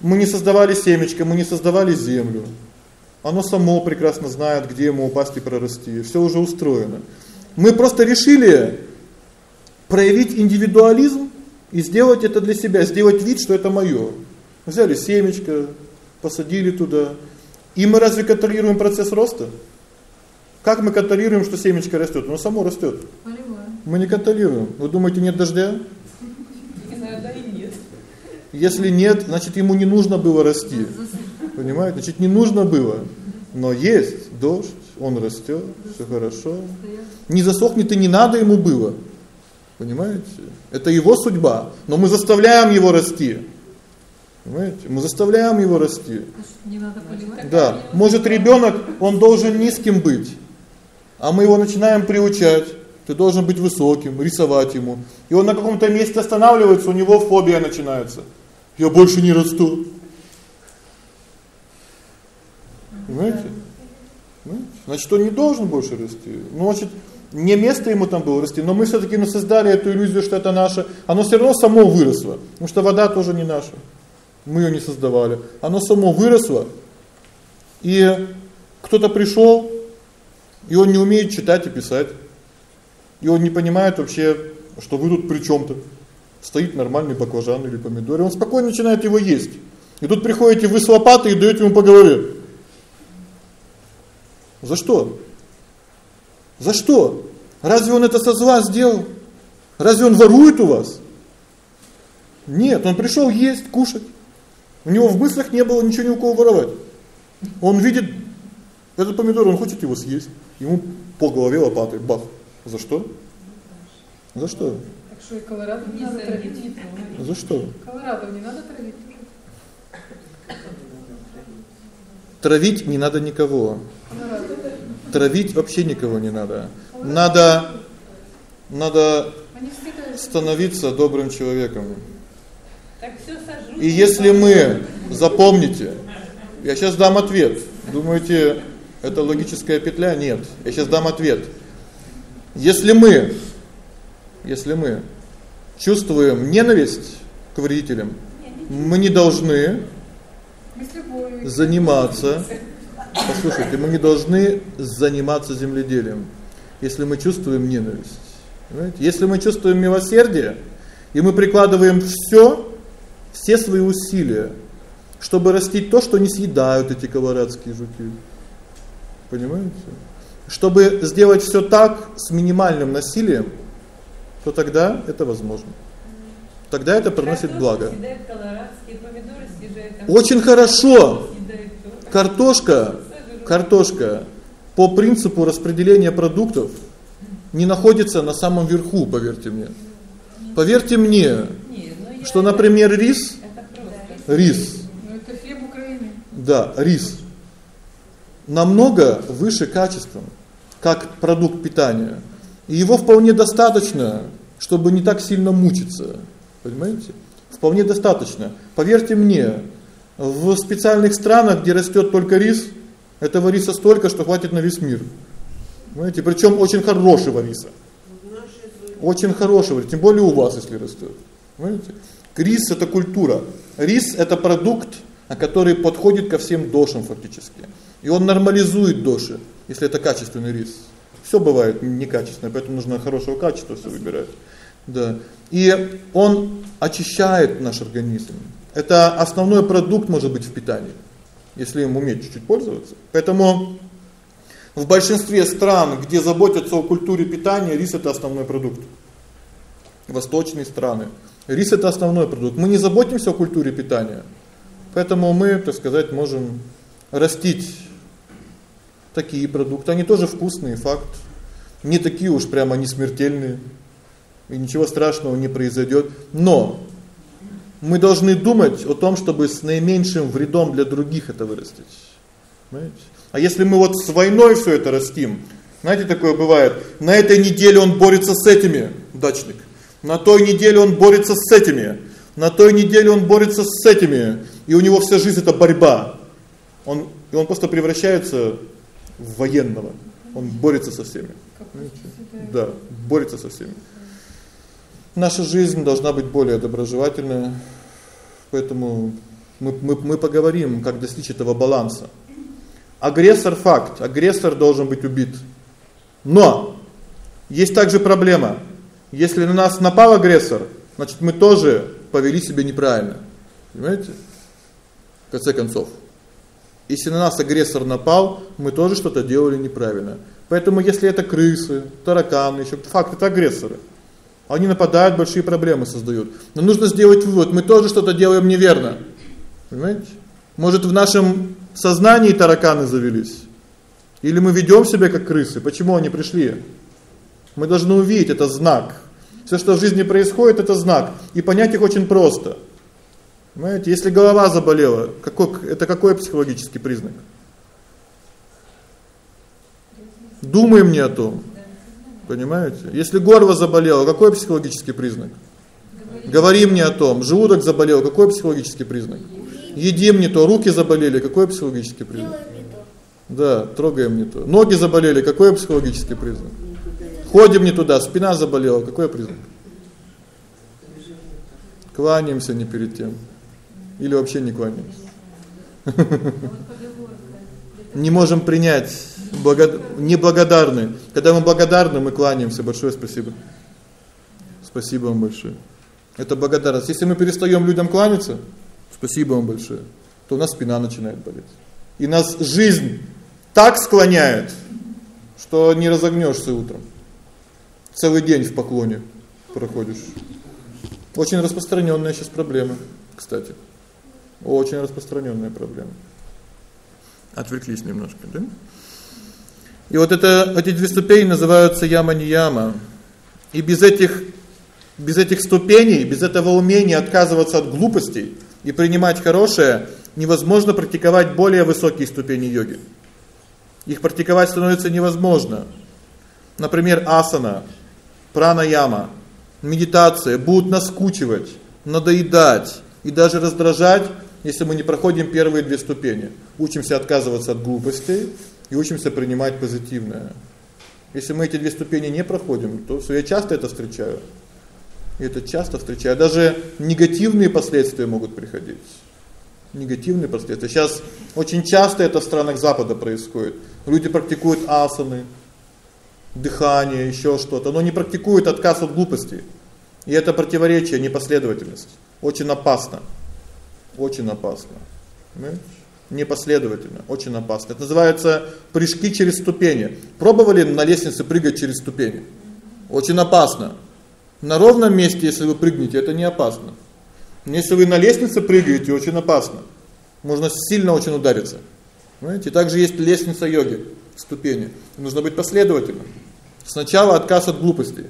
Мы не создавали семечко, мы не создавали землю. Оно само прекрасно знает, где ему упасть и прорасти. Все уже устроено. Мы просто решили проявить индивидуализм и сделать это для себя, сделать вид, что это моё. Взяли семечко, посадили туда. И мы разве контролируем процесс роста? Как мы контролируем, что семечко растет? Оно само растет. Мы не контролируем. Вы думаете, нет дождя? Иногда и нет. Если нет, значит, ему не нужно было расти. Понимаете? Значит, не нужно было. Но есть дождь, он растет, все хорошо. Не засохнет и не надо ему было. Понимаете? Это его судьба, но мы заставляем его расти. Понимаете? Мы заставляем его расти. Не надо поливать. Да. Может, ребенок, он должен низким быть. А мы его начинаем приучать. Ты должен быть высоким, рисовать ему. И он на каком-то месте останавливается, у него фобия начинается. Я больше не расту. Понимаете? Понимаете? Значит, он не должен больше расти. Ну, значит, не место ему там было расти, но мы все таки ну, создали эту иллюзию, что это наше. Оно все равно само выросло, потому что вода тоже не наша. Мы ее не создавали. Оно само выросло. И кто-то пришел, и он не умеет читать и писать. И он не понимает вообще, что вы тут при чём-то. Стоит нормальный баклажан или помидор, и он спокойно начинает его есть. И тут приходите вы с лопатой и даёте ему по голове. За что? За что? Разве он это со зла сделал? Разве он ворует у вас? Нет, он пришел есть, кушать. У него в мыслях не было ничего ни у кого воровать. Он видит этот помидор, он хочет его съесть. Ему по голове лопатой бах. За что? За что? Так что и Колорадо не надо травить. За что? Колорадо не надо травить. Травить не надо никого. Травить вообще никого не надо. Надо надо становиться добрым человеком. Так все сажу. И если мы, запомните, я сейчас дам ответ. Думаете, это логическая петля? Нет. Я сейчас дам ответ. Если мы если мы чувствуем ненависть к вредителям, мы не должны заниматься Послушайте, мы не должны заниматься земледелием, если мы чувствуем ненависть. Понимаете? Если мы чувствуем милосердие, и мы прикладываем всё, все свои усилия, чтобы растить то, что не съедают эти колорадские жуки. Понимаете? Чтобы сделать всё так с минимальным насилием, то тогда это возможно. Тогда это приносит благо. Очень хорошо. Картошка, картошка по принципу распределения продуктов не находится на самом верху, поверьте мне. Поверьте мне, что, например, рис, рис, Ну это хлеб Украины. да, рис намного выше качеством, как продукт питания. И его вполне достаточно, чтобы не так сильно мучиться. Понимаете? Вполне достаточно. Поверьте мне, в специальных странах, где растет только рис, этого риса столько, что хватит на весь мир. Понимаете? Причем очень хорошего риса. Очень хорошего, тем более у вас, если растет. Понимаете? Рис это культура. Рис это продукт, который подходит ко всем дошам фактически. И он нормализует доши, если это качественный рис. Всё бывает некачественное, поэтому нужно хорошего качества всё выбирать. Да. И он очищает наш организм. Это основной продукт может быть в питании, если им уметь чуть-чуть пользоваться. Поэтому в большинстве стран, где заботятся о культуре питания, рис это основной продукт. Восточные страны. Рис это основной продукт. Мы не заботимся о культуре питания. Поэтому мы, так сказать, можем растить такие продукты, они тоже вкусные, факт. Не такие уж прямо не смертельные. И ничего страшного не произойдет. Но мы должны думать о том, чтобы с наименьшим вредом для других это вырастить. Понимаете? А если мы вот с войной все это растим, знаете, такое бывает. На этой неделе он борется с этими, дачник. На той неделе он борется с этими. На той неделе он борется с этими, и у него вся жизнь это борьба. Он и он просто превращается в военного. Он борется со всеми. Да, борется со всеми. Наша жизнь должна быть более доброжелательная. Поэтому мы мы мы поговорим, как достичь этого баланса. Агрессор факт, агрессор должен быть убит. Но есть также проблема. Если на нас напал агрессор, значит, мы тоже повели себя неправильно. Понимаете? В конце концов. Если на нас агрессор напал, мы тоже что-то делали неправильно. Поэтому если это крысы, тараканы, ещё факт это агрессоры. Они нападают, большие проблемы создают. Но нужно сделать вывод: мы тоже что-то делаем неверно. Понимаете? Может, в нашем сознании тараканы завелись? Или мы ведём себя как крысы? Почему они пришли? Мы должны увидеть это знак. Всё, что в жизни происходит это знак, и понять их очень просто. Понимаете, если голова заболела, какой это какой психологический признак? Думаем не о том. Понимаете? Если горло заболело, какой психологический признак? Говорим не о том. Желудок заболел, какой психологический признак? Едим не то, руки заболели, какой психологический признак? Да, трогаем не то. Ноги заболели, какой психологический признак? Ходим не туда, спина заболела, какой признак? Кланяемся не перед тем. Или вообще не кланяемся. Не можем принять, благод... неблагодарны. Когда мы благодарны, мы кланяемся. Большое спасибо. Спасибо вам большое. Это благодарность. Если мы перестаём людям кланяться, спасибо вам большое, то у нас спина начинает болеть. И нас жизнь так склоняет, что не разогнёшься утром. Целый день в поклоне проходишь. Очень распространённая сейчас проблема, кстати. Очень распространённая проблема. Отвлеклись немножко, да? И вот это эти две ступени называются яма-нияма. И без этих без этих ступеней, без этого умения отказываться от глупостей и принимать хорошее, невозможно практиковать более высокие ступени йоги. Их практиковать становится невозможно. Например, асана, пранаяма, медитация будут наскучивать, надоедать и даже раздражать, если мы не проходим первые две ступени. Учимся отказываться от глупостей и учимся принимать позитивное. Если мы эти две ступени не проходим, то я часто это встречаю. И это часто встречаю. Даже негативные последствия могут приходить. Негативные последствия. Сейчас очень часто это в странах Запада происходит. Люди практикуют асаны, дыхание, ещё что-то, но не практикуют отказ от глупостей. И это противоречие, непоследовательность. Очень опасно. Очень опасно. Понимаешь? Непоследовательно, очень опасно. Это называется прыжки через ступени. Пробовали на лестнице прыгать через ступени? Очень опасно. На ровном месте, если вы прыгнете, это не опасно. Но если вы на лестнице прыгаете, очень опасно. Можно сильно очень удариться. Понимаете? Также есть лестница йоги, ступени. Нужно быть последовательным. Сначала отказ от глупостей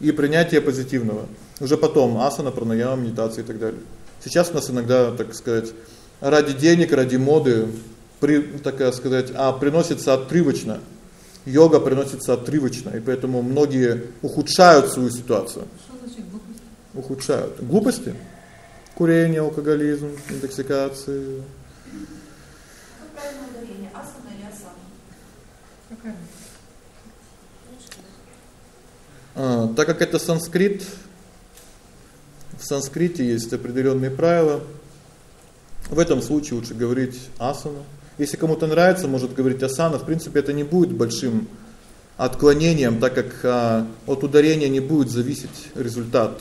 и принятие позитивного. Уже потом асана, пранаяма, медитация и так далее. Сейчас у нас иногда, так сказать, ради денег, ради моды, при, такая сказать, а приносится отрывочно. Йога приносится отрывочно, и поэтому многие ухудшают свою ситуацию. Что значит глупость? Ухудшают. Глупости? Курение, алкоголизм, интоксикации. Как правильное ударение? Асана или асана? Какая? А, так как это санскрит, в санскрите есть определённые правила. В этом случае лучше говорить асана. Если кому-то нравится, может говорить асана. В принципе, это не будет большим отклонением, так как а, от ударения не будет зависеть результат.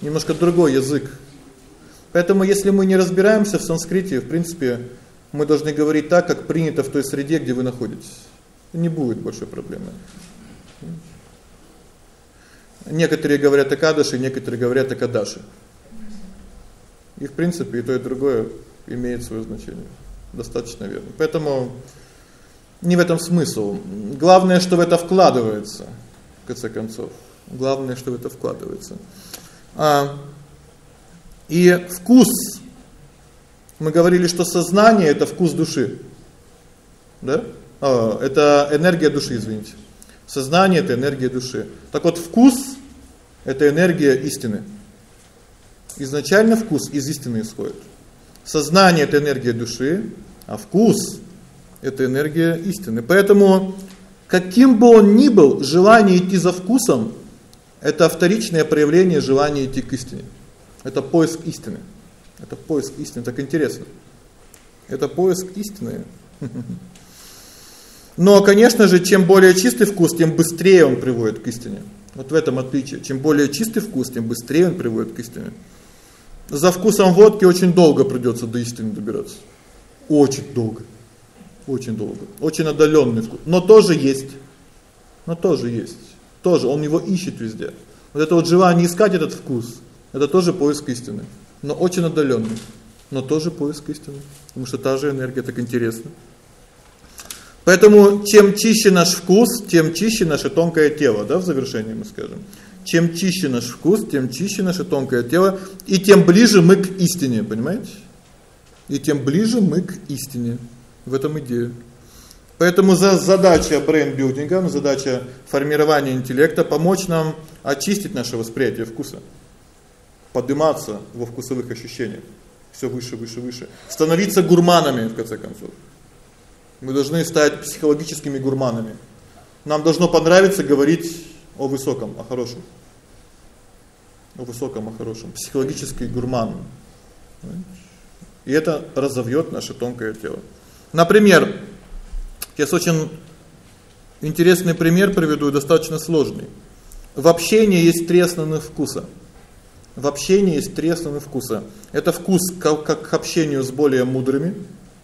Немножко другой язык. Поэтому если мы не разбираемся в санскрите, в принципе, мы должны говорить так, как принято в той среде, где вы находитесь. Не будет большой проблемы. Некоторые говорят акадаши, некоторые говорят акадаши. И в принципе и то, и другое имеет своё значение. Достаточно верно. Поэтому Не в этом смысл. Главное, что в это вкладывается в конце концов. Главное, что в это вкладывается. А и вкус. Мы говорили, что сознание это вкус души. Да? А, это энергия души, извините. Сознание это энергия души. Так вот, вкус это энергия истины. Изначально вкус из истины исходит. Сознание это энергия души, а вкус это энергия истины. Поэтому каким бы он ни был, желание идти за вкусом это вторичное проявление желания идти к истине. Это поиск истины. Это поиск истины, так интересно. Это поиск истины. Но, конечно же, чем более чистый вкус, тем быстрее он приводит к истине. Вот в этом отличие. Чем более чистый вкус, тем быстрее он приводит к истине. За вкусом водки очень долго придется до истины добираться. Очень долго. Очень долго. Очень отдаленный вкус, но тоже есть. Но тоже есть. Тоже он его ищет везде. Вот это вот желание искать этот вкус это тоже поиск истины, но очень отдаленный, но тоже поиск истины, потому что та же энергия так интересна. Поэтому чем чище наш вкус, тем чище наше тонкое тело, да, в завершении мы скажем. Чем чище наш вкус, тем чище наше тонкое тело, и тем ближе мы к истине, понимаете? И тем ближе мы к истине. В этом идея. Поэтому за задача brain-building а, задача формирования интеллекта помочь нам очистить наше восприятие вкуса. Подниматься во вкусовых ощущениях. Всё выше, выше, выше. Становиться гурманами в конце концов. Мы должны стать психологическими гурманами. Нам должно понравиться говорить о высоком, о хорошем. О высоком, о хорошем. Психологический гурман. И это разовьёт наше тонкое тело. Например, я очень интересный пример приведу, достаточно сложный. В общении есть три основных вкуса. В общении есть три основных вкуса. Это вкус как к общению с более мудрыми,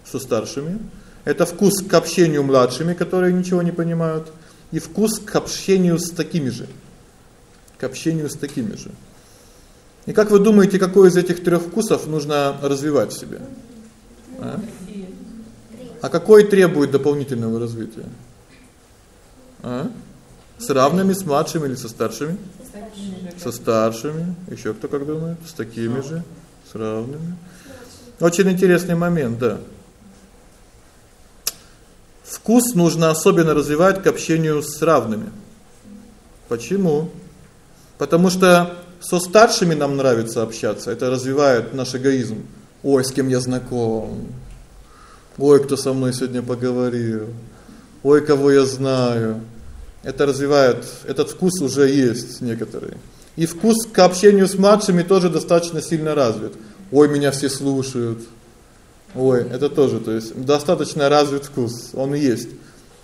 со старшими, это вкус к общению младшими, которые ничего не понимают, и вкус к общению с такими же. К общению с такими же. И как вы думаете, какой из этих трех вкусов нужно развивать в себе? А? А какой требует дополнительного развития? А? С равными, с младшими или со старшими? Со старшими. Ещё кто как думает? С такими же, с равными. Очень интересный момент, да. Вкус нужно особенно развивать к общению с равными. Почему? Потому что со старшими нам нравится общаться, это развивает наш эгоизм. Ой, с кем я знаком. Ой, кто со мной сегодня поговорил. Ой, кого я знаю. Это развивает, этот вкус уже есть некоторые. И вкус к общению с младшими тоже достаточно сильно развит. Ой, меня все слушают. Ой, это тоже, то есть достаточно развит вкус, он есть.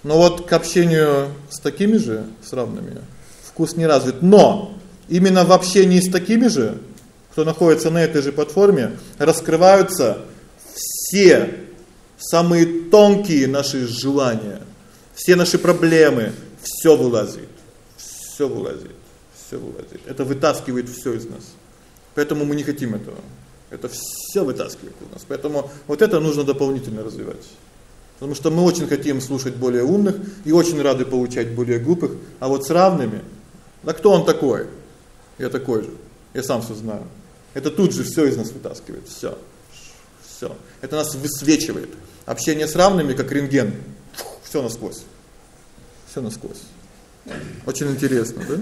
Но вот к общению с такими же, с равными, вкус не развит. Но именно в общении с такими же, кто находится на этой же платформе, раскрываются все самые тонкие наши желания, все наши проблемы, всё вылазит. Всё вылазит. Всё вылазит. Это вытаскивает всё из нас. Поэтому мы не хотим этого. Это всё вытаскивает из нас. Поэтому вот это нужно дополнительно развивать. Потому что мы очень хотим слушать более умных и очень рады получать более глупых, а вот с равными, да кто он такой? Я такой же. Я сам всё знаю. Это тут же всё из нас вытаскивает, всё. Всё. Это нас высвечивает. Общение с равными как рентген. Всё насквозь. Всё насквозь. Очень интересно, да?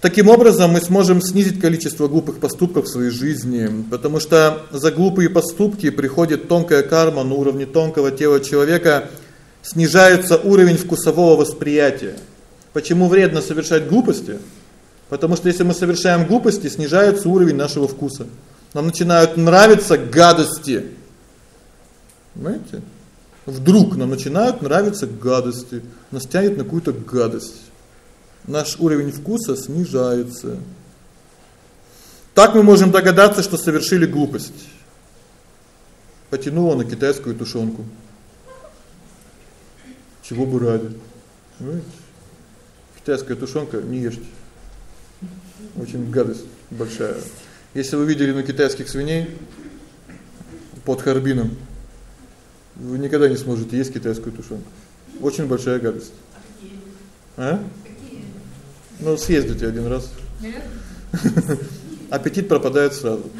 Таким образом мы сможем снизить количество глупых поступков в своей жизни, потому что за глупые поступки приходит тонкая карма на уровне тонкого тела человека, снижается уровень вкусового восприятия. Почему вредно совершать глупости? Потому что если мы совершаем глупости, снижается уровень нашего вкуса. Нам начинают нравиться гадости. Понимаете? Вдруг нам начинают нравиться гадости, нас тянет на какую-то гадость наш уровень вкуса снижается. Так мы можем догадаться, что совершили глупость. Потянуло на китайскую тушенку. Чего бы ради? Понимаете? Китайская тушенка не ешьте. Очень гадость большая. Если вы видели на китайских свиней под Харбином, Вы никогда не сможете есть китайскую тушенку. Очень большая гадость. А? Ну, съездите один раз. Аппетит пропадает сразу.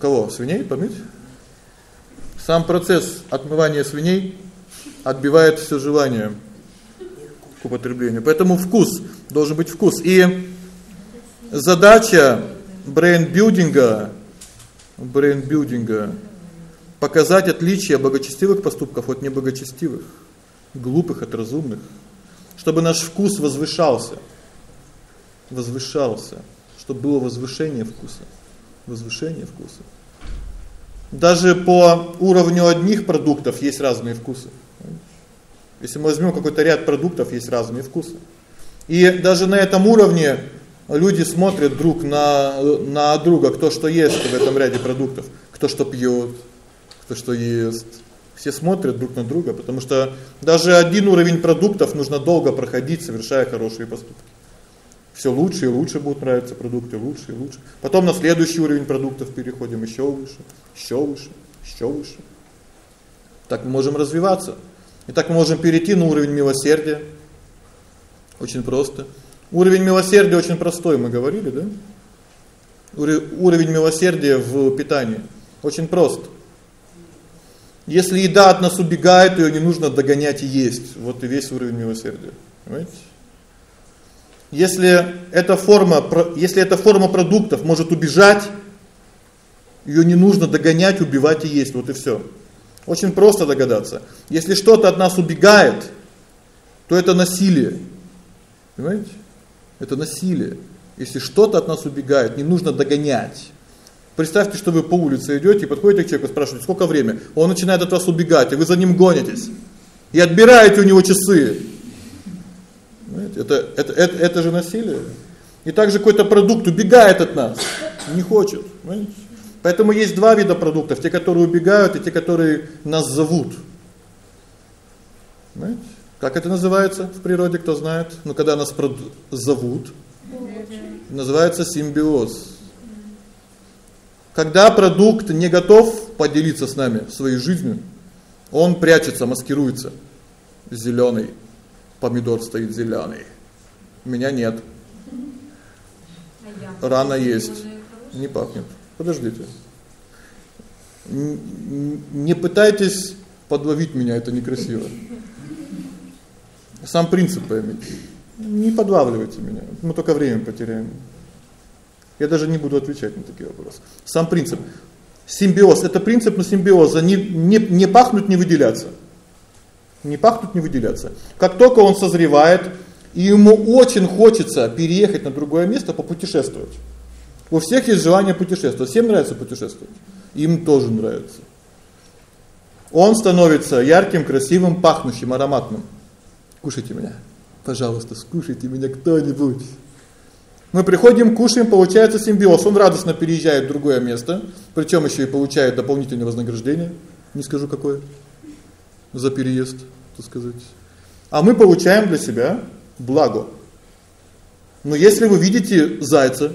Кого? Свиней помыть? Сам процесс отмывания свиней отбивает всё желание к употреблению. Поэтому вкус должен быть вкус. И задача brain-building а brain-building а показать отличие благочестивых поступков от неблагочестивых, глупых от разумных, чтобы наш вкус возвышался. Возвышался, чтобы было возвышение вкуса. Возвышение вкуса. Даже по уровню одних продуктов есть разные вкусы. Если мы возьмем какой-то ряд продуктов, есть разные вкусы. И даже на этом уровне люди смотрят друг на на друга, кто что ест в этом ряде продуктов, кто что пьет, кто что ест. Все смотрят друг на друга, потому что даже один уровень продуктов нужно долго проходить, совершая хорошие поступки. Всё лучше и лучше будут нравиться продукты, лучше и лучше. Потом на следующий уровень продуктов переходим ещё выше, ещё выше, ещё выше. Так мы можем развиваться. И так мы можем перейти на уровень милосердия. Очень просто. Уровень милосердия очень простой, мы говорили, да? Уровень милосердия в питании очень прост. Если еда от нас убегает, её не нужно догонять и есть. Вот и весь уровень милосердия. Понимаете? Если эта форма, если эта форма продуктов может убежать, её не нужно догонять, убивать и есть. Вот и всё. Очень просто догадаться. Если что-то от нас убегает, то это насилие. Понимаете? Это насилие. Если что-то от нас убегает, не нужно догонять. Представьте, что вы по улице идёте и подходите к человеку, спрашиваете: "Сколько время?" Он начинает от вас убегать, и вы за ним гонитесь. И отбираете у него часы. Понимаете? Это это это это же насилие. И также какой-то продукт убегает от нас, не хочет, понимаете? Поэтому есть два вида продуктов: те, которые убегают, и те, которые нас зовут. Понимаете? Как это называется в природе, кто знает? Ну, когда нас зовут, называется симбиоз. Когда продукт не готов поделиться с нами своей жизнью, он прячется, маскируется. Зелёный помидор стоит зелёный. Меня нет. Рано есть. Не пахнет. Подождите. Не пытайтесь подловить меня, это некрасиво. Сам принцип поймите. Не подлавливайте меня. Мы только время потеряем. Я даже не буду отвечать на такие вопросы. Сам принцип. Симбиоз это принцип на симбиоза, не не не пахнуть, не выделяться. Не пахнуть, не выделяться. Как только он созревает, и ему очень хочется переехать на другое место, попутешествовать. У всех есть желание путешествовать. Всем нравится путешествовать. Им тоже нравится. Он становится ярким, красивым, пахнущим, ароматным. Кушайте меня. Пожалуйста, скушайте меня кто-нибудь. Мы приходим, кушаем, получается симбиоз. Он радостно переезжает в другое место, причем еще и получает дополнительное вознаграждение. Не скажу какое. За переезд, так сказать. А мы получаем для себя благо. Но если вы видите зайца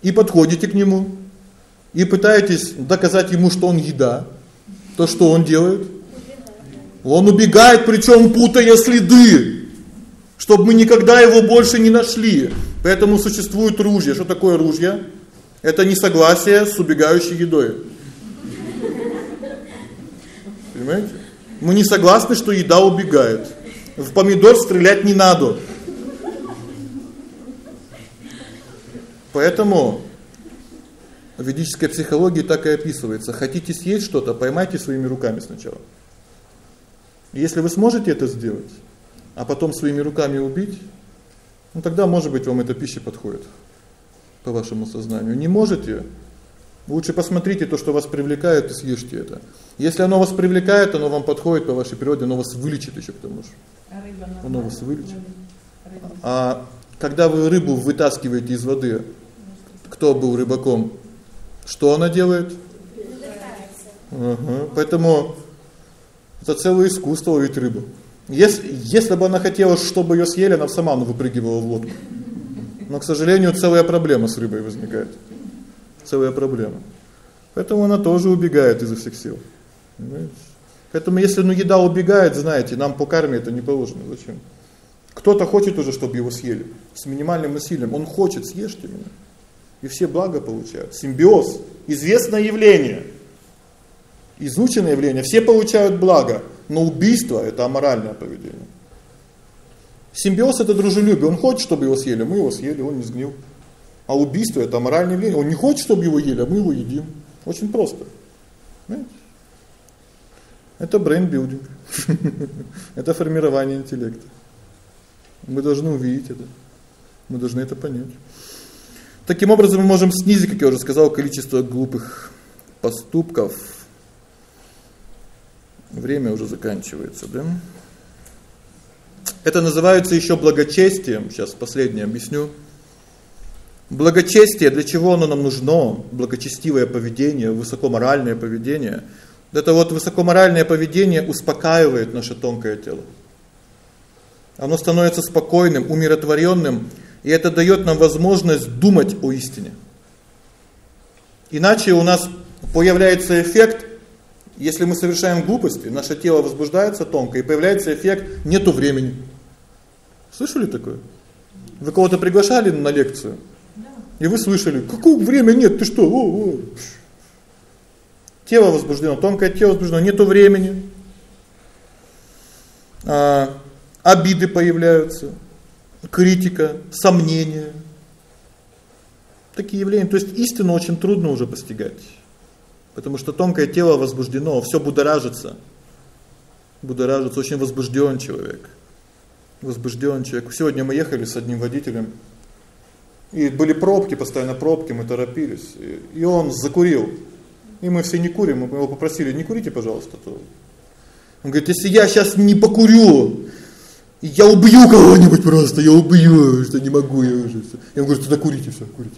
и подходите к нему и пытаетесь доказать ему, что он еда, то что он делает? Он убегает, причем путая следы, чтобы мы никогда его больше не нашли. Поэтому существует ружье. Что такое ружье? Это несогласие с убегающей едой. Понимаете? Мы не согласны, что еда убегает. В помидор стрелять не надо. Поэтому в ведической психологии так и описывается: хотите съесть что-то, поймайте своими руками сначала. Если вы сможете это сделать, а потом своими руками убить, ну тогда, может быть, вам эта пища подходит по вашему сознанию. Не можете? Лучше посмотрите то, что вас привлекает, и съешьте это. Если оно вас привлекает, оно вам подходит по вашей природе, оно вас вылечит ещё к тому же. А рыба оно вас вылечит. А когда вы рыбу вытаскиваете из воды, кто был рыбаком? Что она делает? Ага. Поэтому это целое искусство ловить рыбу. Если если бы она хотела, чтобы её съели, она сама ну выпрыгивала в лодку. Но, к сожалению, целая проблема с рыбой возникает. Целая проблема. Поэтому она тоже убегает изо всех сил. Понимаете? Поэтому если ну еда убегает, знаете, нам по карме это не положено. Зачем? Кто-то хочет уже, чтобы его съели с минимальным насилием. Он хочет, съешьте меня. И все благо получают. Симбиоз известное явление. Изученное явление, все получают благо, но убийство это аморальное поведение. Симбиоз это дружелюбие. Он хочет, чтобы его съели, мы его съели, он не сгнил. А убийство это аморальное явление. Он не хочет, чтобы его ели, а мы его едим. Очень просто. Понимаете? Это brain-building. это формирование интеллекта. Мы должны увидеть это. Мы должны это понять. Таким образом мы можем снизить, как я уже сказал, количество глупых поступков. Время уже заканчивается, да? Это называется еще благочестием. Сейчас последнее объясню. Благочестие, для чего оно нам нужно? Благочестивое поведение, высокоморальное поведение – это вот высокоморальное поведение успокаивает наше тонкое тело. Оно становится спокойным, умиротворенным, и это дает нам возможность думать о истине. Иначе у нас появляется эффект, если мы совершаем глупости, наше тело возбуждается тонко, и появляется эффект нету времени. Слышали такое? Вы кого-то приглашали на лекцию? И вы слышали: "Какого времени нет? Ты что? О, о". Тело возбуждено, тонкое тело возбуждено, нету времени. А, обиды появляются, критика, сомнения. Такие явления, то есть истину очень трудно уже постигать. Потому что тонкое тело возбуждено, все будоражится. Будоражится, очень возбужден человек. Возбужден человек. Сегодня мы ехали с одним водителем, и были пробки, постоянно пробки, мы торопились. И он закурил. И мы все не курим, мы его попросили: "Не курите, пожалуйста". То он говорит: "Если я сейчас не покурю, я убью кого-нибудь просто, я убью, что не могу я уже". Я ему говорю: "Тогда курите все, курите".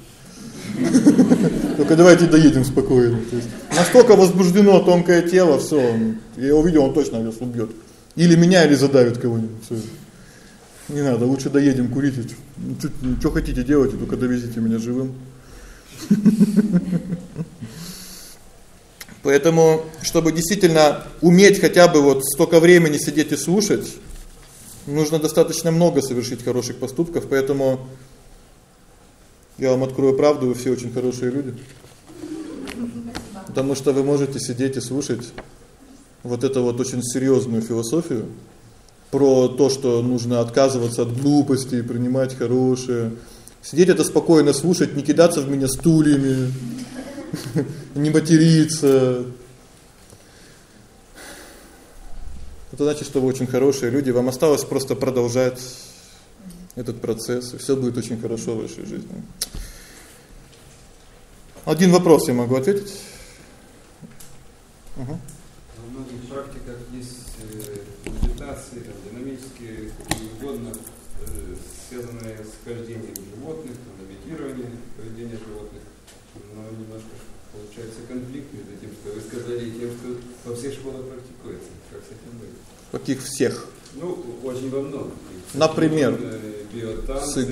Только давайте доедем спокойно. То есть настолько возбуждено тонкое тело, всё. Я увидел, он точно нас убьет. Или меня, или задавит кого-нибудь. Всё. Не надо, лучше доедем, курите. Что хотите делать, только довезите меня живым. Поэтому, чтобы действительно уметь хотя бы вот столько времени сидеть и слушать, нужно достаточно много совершить хороших поступков, поэтому я вам открою правду, вы все очень хорошие люди. Потому что вы можете сидеть и слушать вот эту вот очень серьезную философию про то, что нужно отказываться от глупости и принимать хорошее. Сидеть это спокойно слушать, не кидаться в меня стульями не материться. Это значит, что вы очень хорошие люди, вам осталось просто продолжать этот процесс, и всё будет очень хорошо в вашей жизни. Один вопрос я могу ответить. Угу. Во многих практиках есть э, медитации, там, динамические, какие угодно, э, связанные с хождением животных, там, медитирование поведения животных, но немножко получается конфликт между тем, что вы сказали, и тем, что во всех школах практикуется. Как с этим быть? Каких всех? Ну, очень во многих. Например, биотанцы.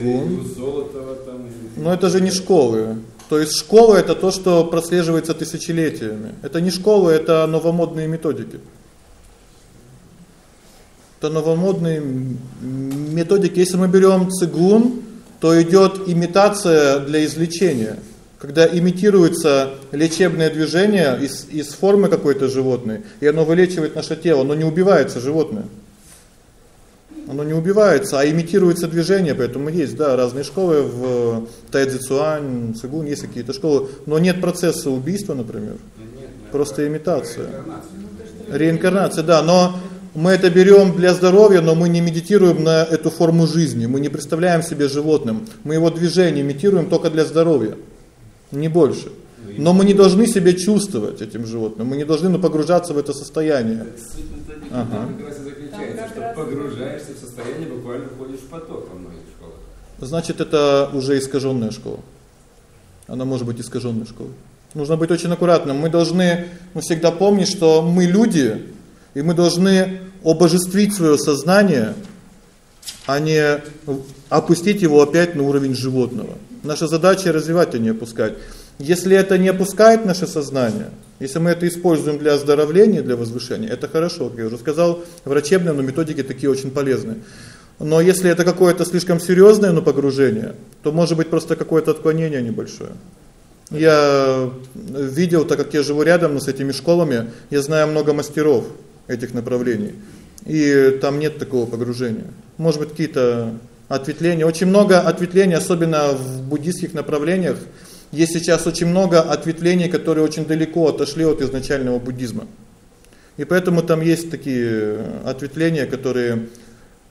Золотого там. Но это же не школы. То есть школа это то, что прослеживается тысячелетиями. Это не школы, это новомодные методики. Это новомодные методики. Если мы берем цигун, то идет имитация для излечения когда имитируется лечебное движение из из формы какой-то животной, и оно вылечивает наше тело, но не убивается животное. Оно не убивается, а имитируется движение, поэтому есть, да, разные школы в тайцзицуань, цигун, есть какие-то школы, но нет процесса убийства, например. Просто имитация. Реинкарнация, да, но мы это берем для здоровья, но мы не медитируем на эту форму жизни. Мы не представляем себе животным. Мы его движение имитируем только для здоровья не больше. Но мы не должны себя чувствовать этим животным. Мы не должны ну, погружаться в это состояние. Ага. Заключается, что погружаешься в состояние, буквально входишь в поток во многих школах. Значит, это уже искаженная школа. Она может быть искаженной школой. Нужно быть очень аккуратным. Мы должны ну, всегда помнить, что мы люди, и мы должны обожествить свое сознание, а не опустить его опять на уровень животного. Наша задача развивать, а не опускать. Если это не опускает наше сознание, если мы это используем для оздоровления, для возвышения, это хорошо. Как я уже сказал, врачебные но методики такие очень полезны. Но если это какое-то слишком серьезное, ну, погружение, то может быть просто какое-то отклонение небольшое. Я видел, так как я живу рядом с этими школами, я знаю много мастеров этих направлений. И там нет такого погружения. Может быть, какие-то ответвления. Очень много ответвлений, особенно в буддийских направлениях. Есть сейчас очень много ответвлений, которые очень далеко отошли от изначального буддизма. И поэтому там есть такие ответвления, которые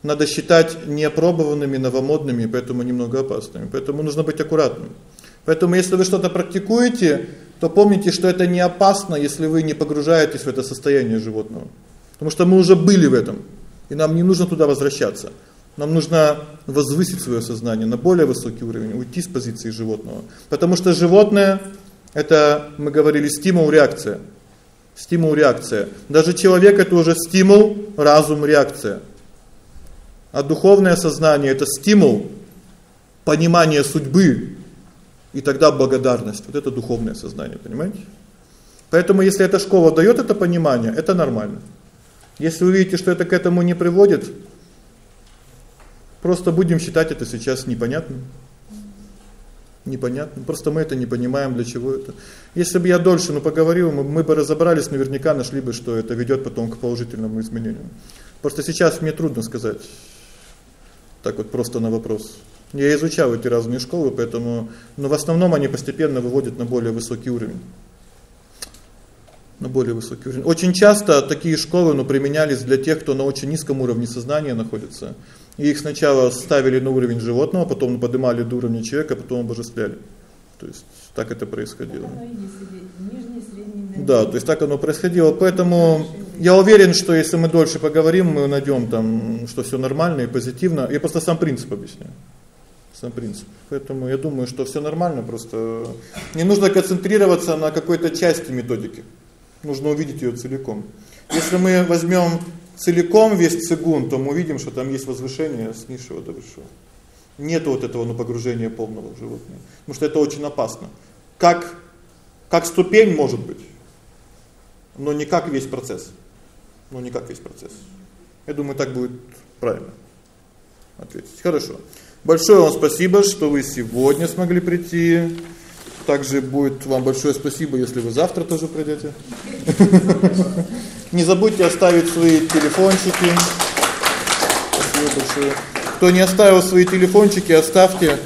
надо считать неопробованными, новомодными, поэтому немного опасными. Поэтому нужно быть аккуратным. Поэтому если вы что-то практикуете, то помните, что это не опасно, если вы не погружаетесь в это состояние животного. Потому что мы уже были в этом, и нам не нужно туда возвращаться. Нам нужно возвысить свое сознание на более высокий уровень, уйти с позиции животного. Потому что животное это, мы говорили, стимул, реакция. Стимул, реакция. Даже человек это уже стимул, разум, реакция. А духовное сознание это стимул, понимание судьбы и тогда благодарность. Вот это духовное сознание, понимаете? Поэтому если эта школа даёт это понимание, это нормально. Если вы видите, что это к этому не приводит, просто будем считать это сейчас непонятным. Непонятно. Просто мы это не понимаем, для чего это. Если бы я дольше ну поговорил, мы, мы бы разобрались, наверняка нашли бы, что это ведёт потом к положительному изменению. Просто сейчас мне трудно сказать. Так вот просто на вопрос. Я изучал эти разные школы, поэтому, но в основном они постепенно выводят на более высокий уровень на более высокий уровень. Очень часто такие школы, ну, применялись для тех, кто на очень низком уровне сознания находится. И их сначала ставили на уровень животного, потом поднимали до уровня человека, потом обожествляли. То есть так это происходило. Да, то есть так оно происходило. Поэтому я уверен, что если мы дольше поговорим, мы найдем там, что все нормально и позитивно. Я просто сам принцип объясняю. Сам принцип. Поэтому я думаю, что все нормально, просто не нужно концентрироваться на какой-то части методики. Нужно увидеть её целиком. Если мы возьмём целиком весь цигун, то мы увидим, что там есть возвышение с низшего до высшего. Нет вот этого ну погружения полного в животное. Потому что это очень опасно. Как как ступень может быть, но не как весь процесс. Но не как весь процесс. Я думаю, так будет правильно ответить. Хорошо. Большое вам спасибо, что вы сегодня смогли прийти. Также будет вам большое спасибо, если вы завтра тоже придёте. Не забудьте оставить свои телефончики. Кто не оставил свои телефончики, оставьте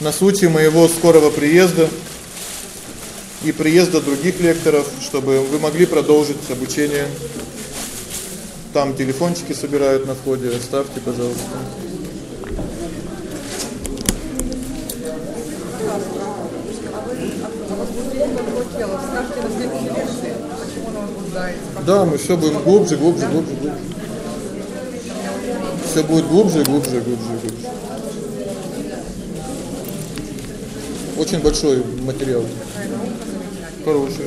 на случай моего скорого приезда и приезда других лекторов, чтобы вы могли продолжить обучение. Там телефончики собирают на входе, оставьте, пожалуйста. Да, мы все будем глубже, глубже, глубже, глубже. Все будет глубже, глубже, глубже, глубже. Очень большой материал. Хороший.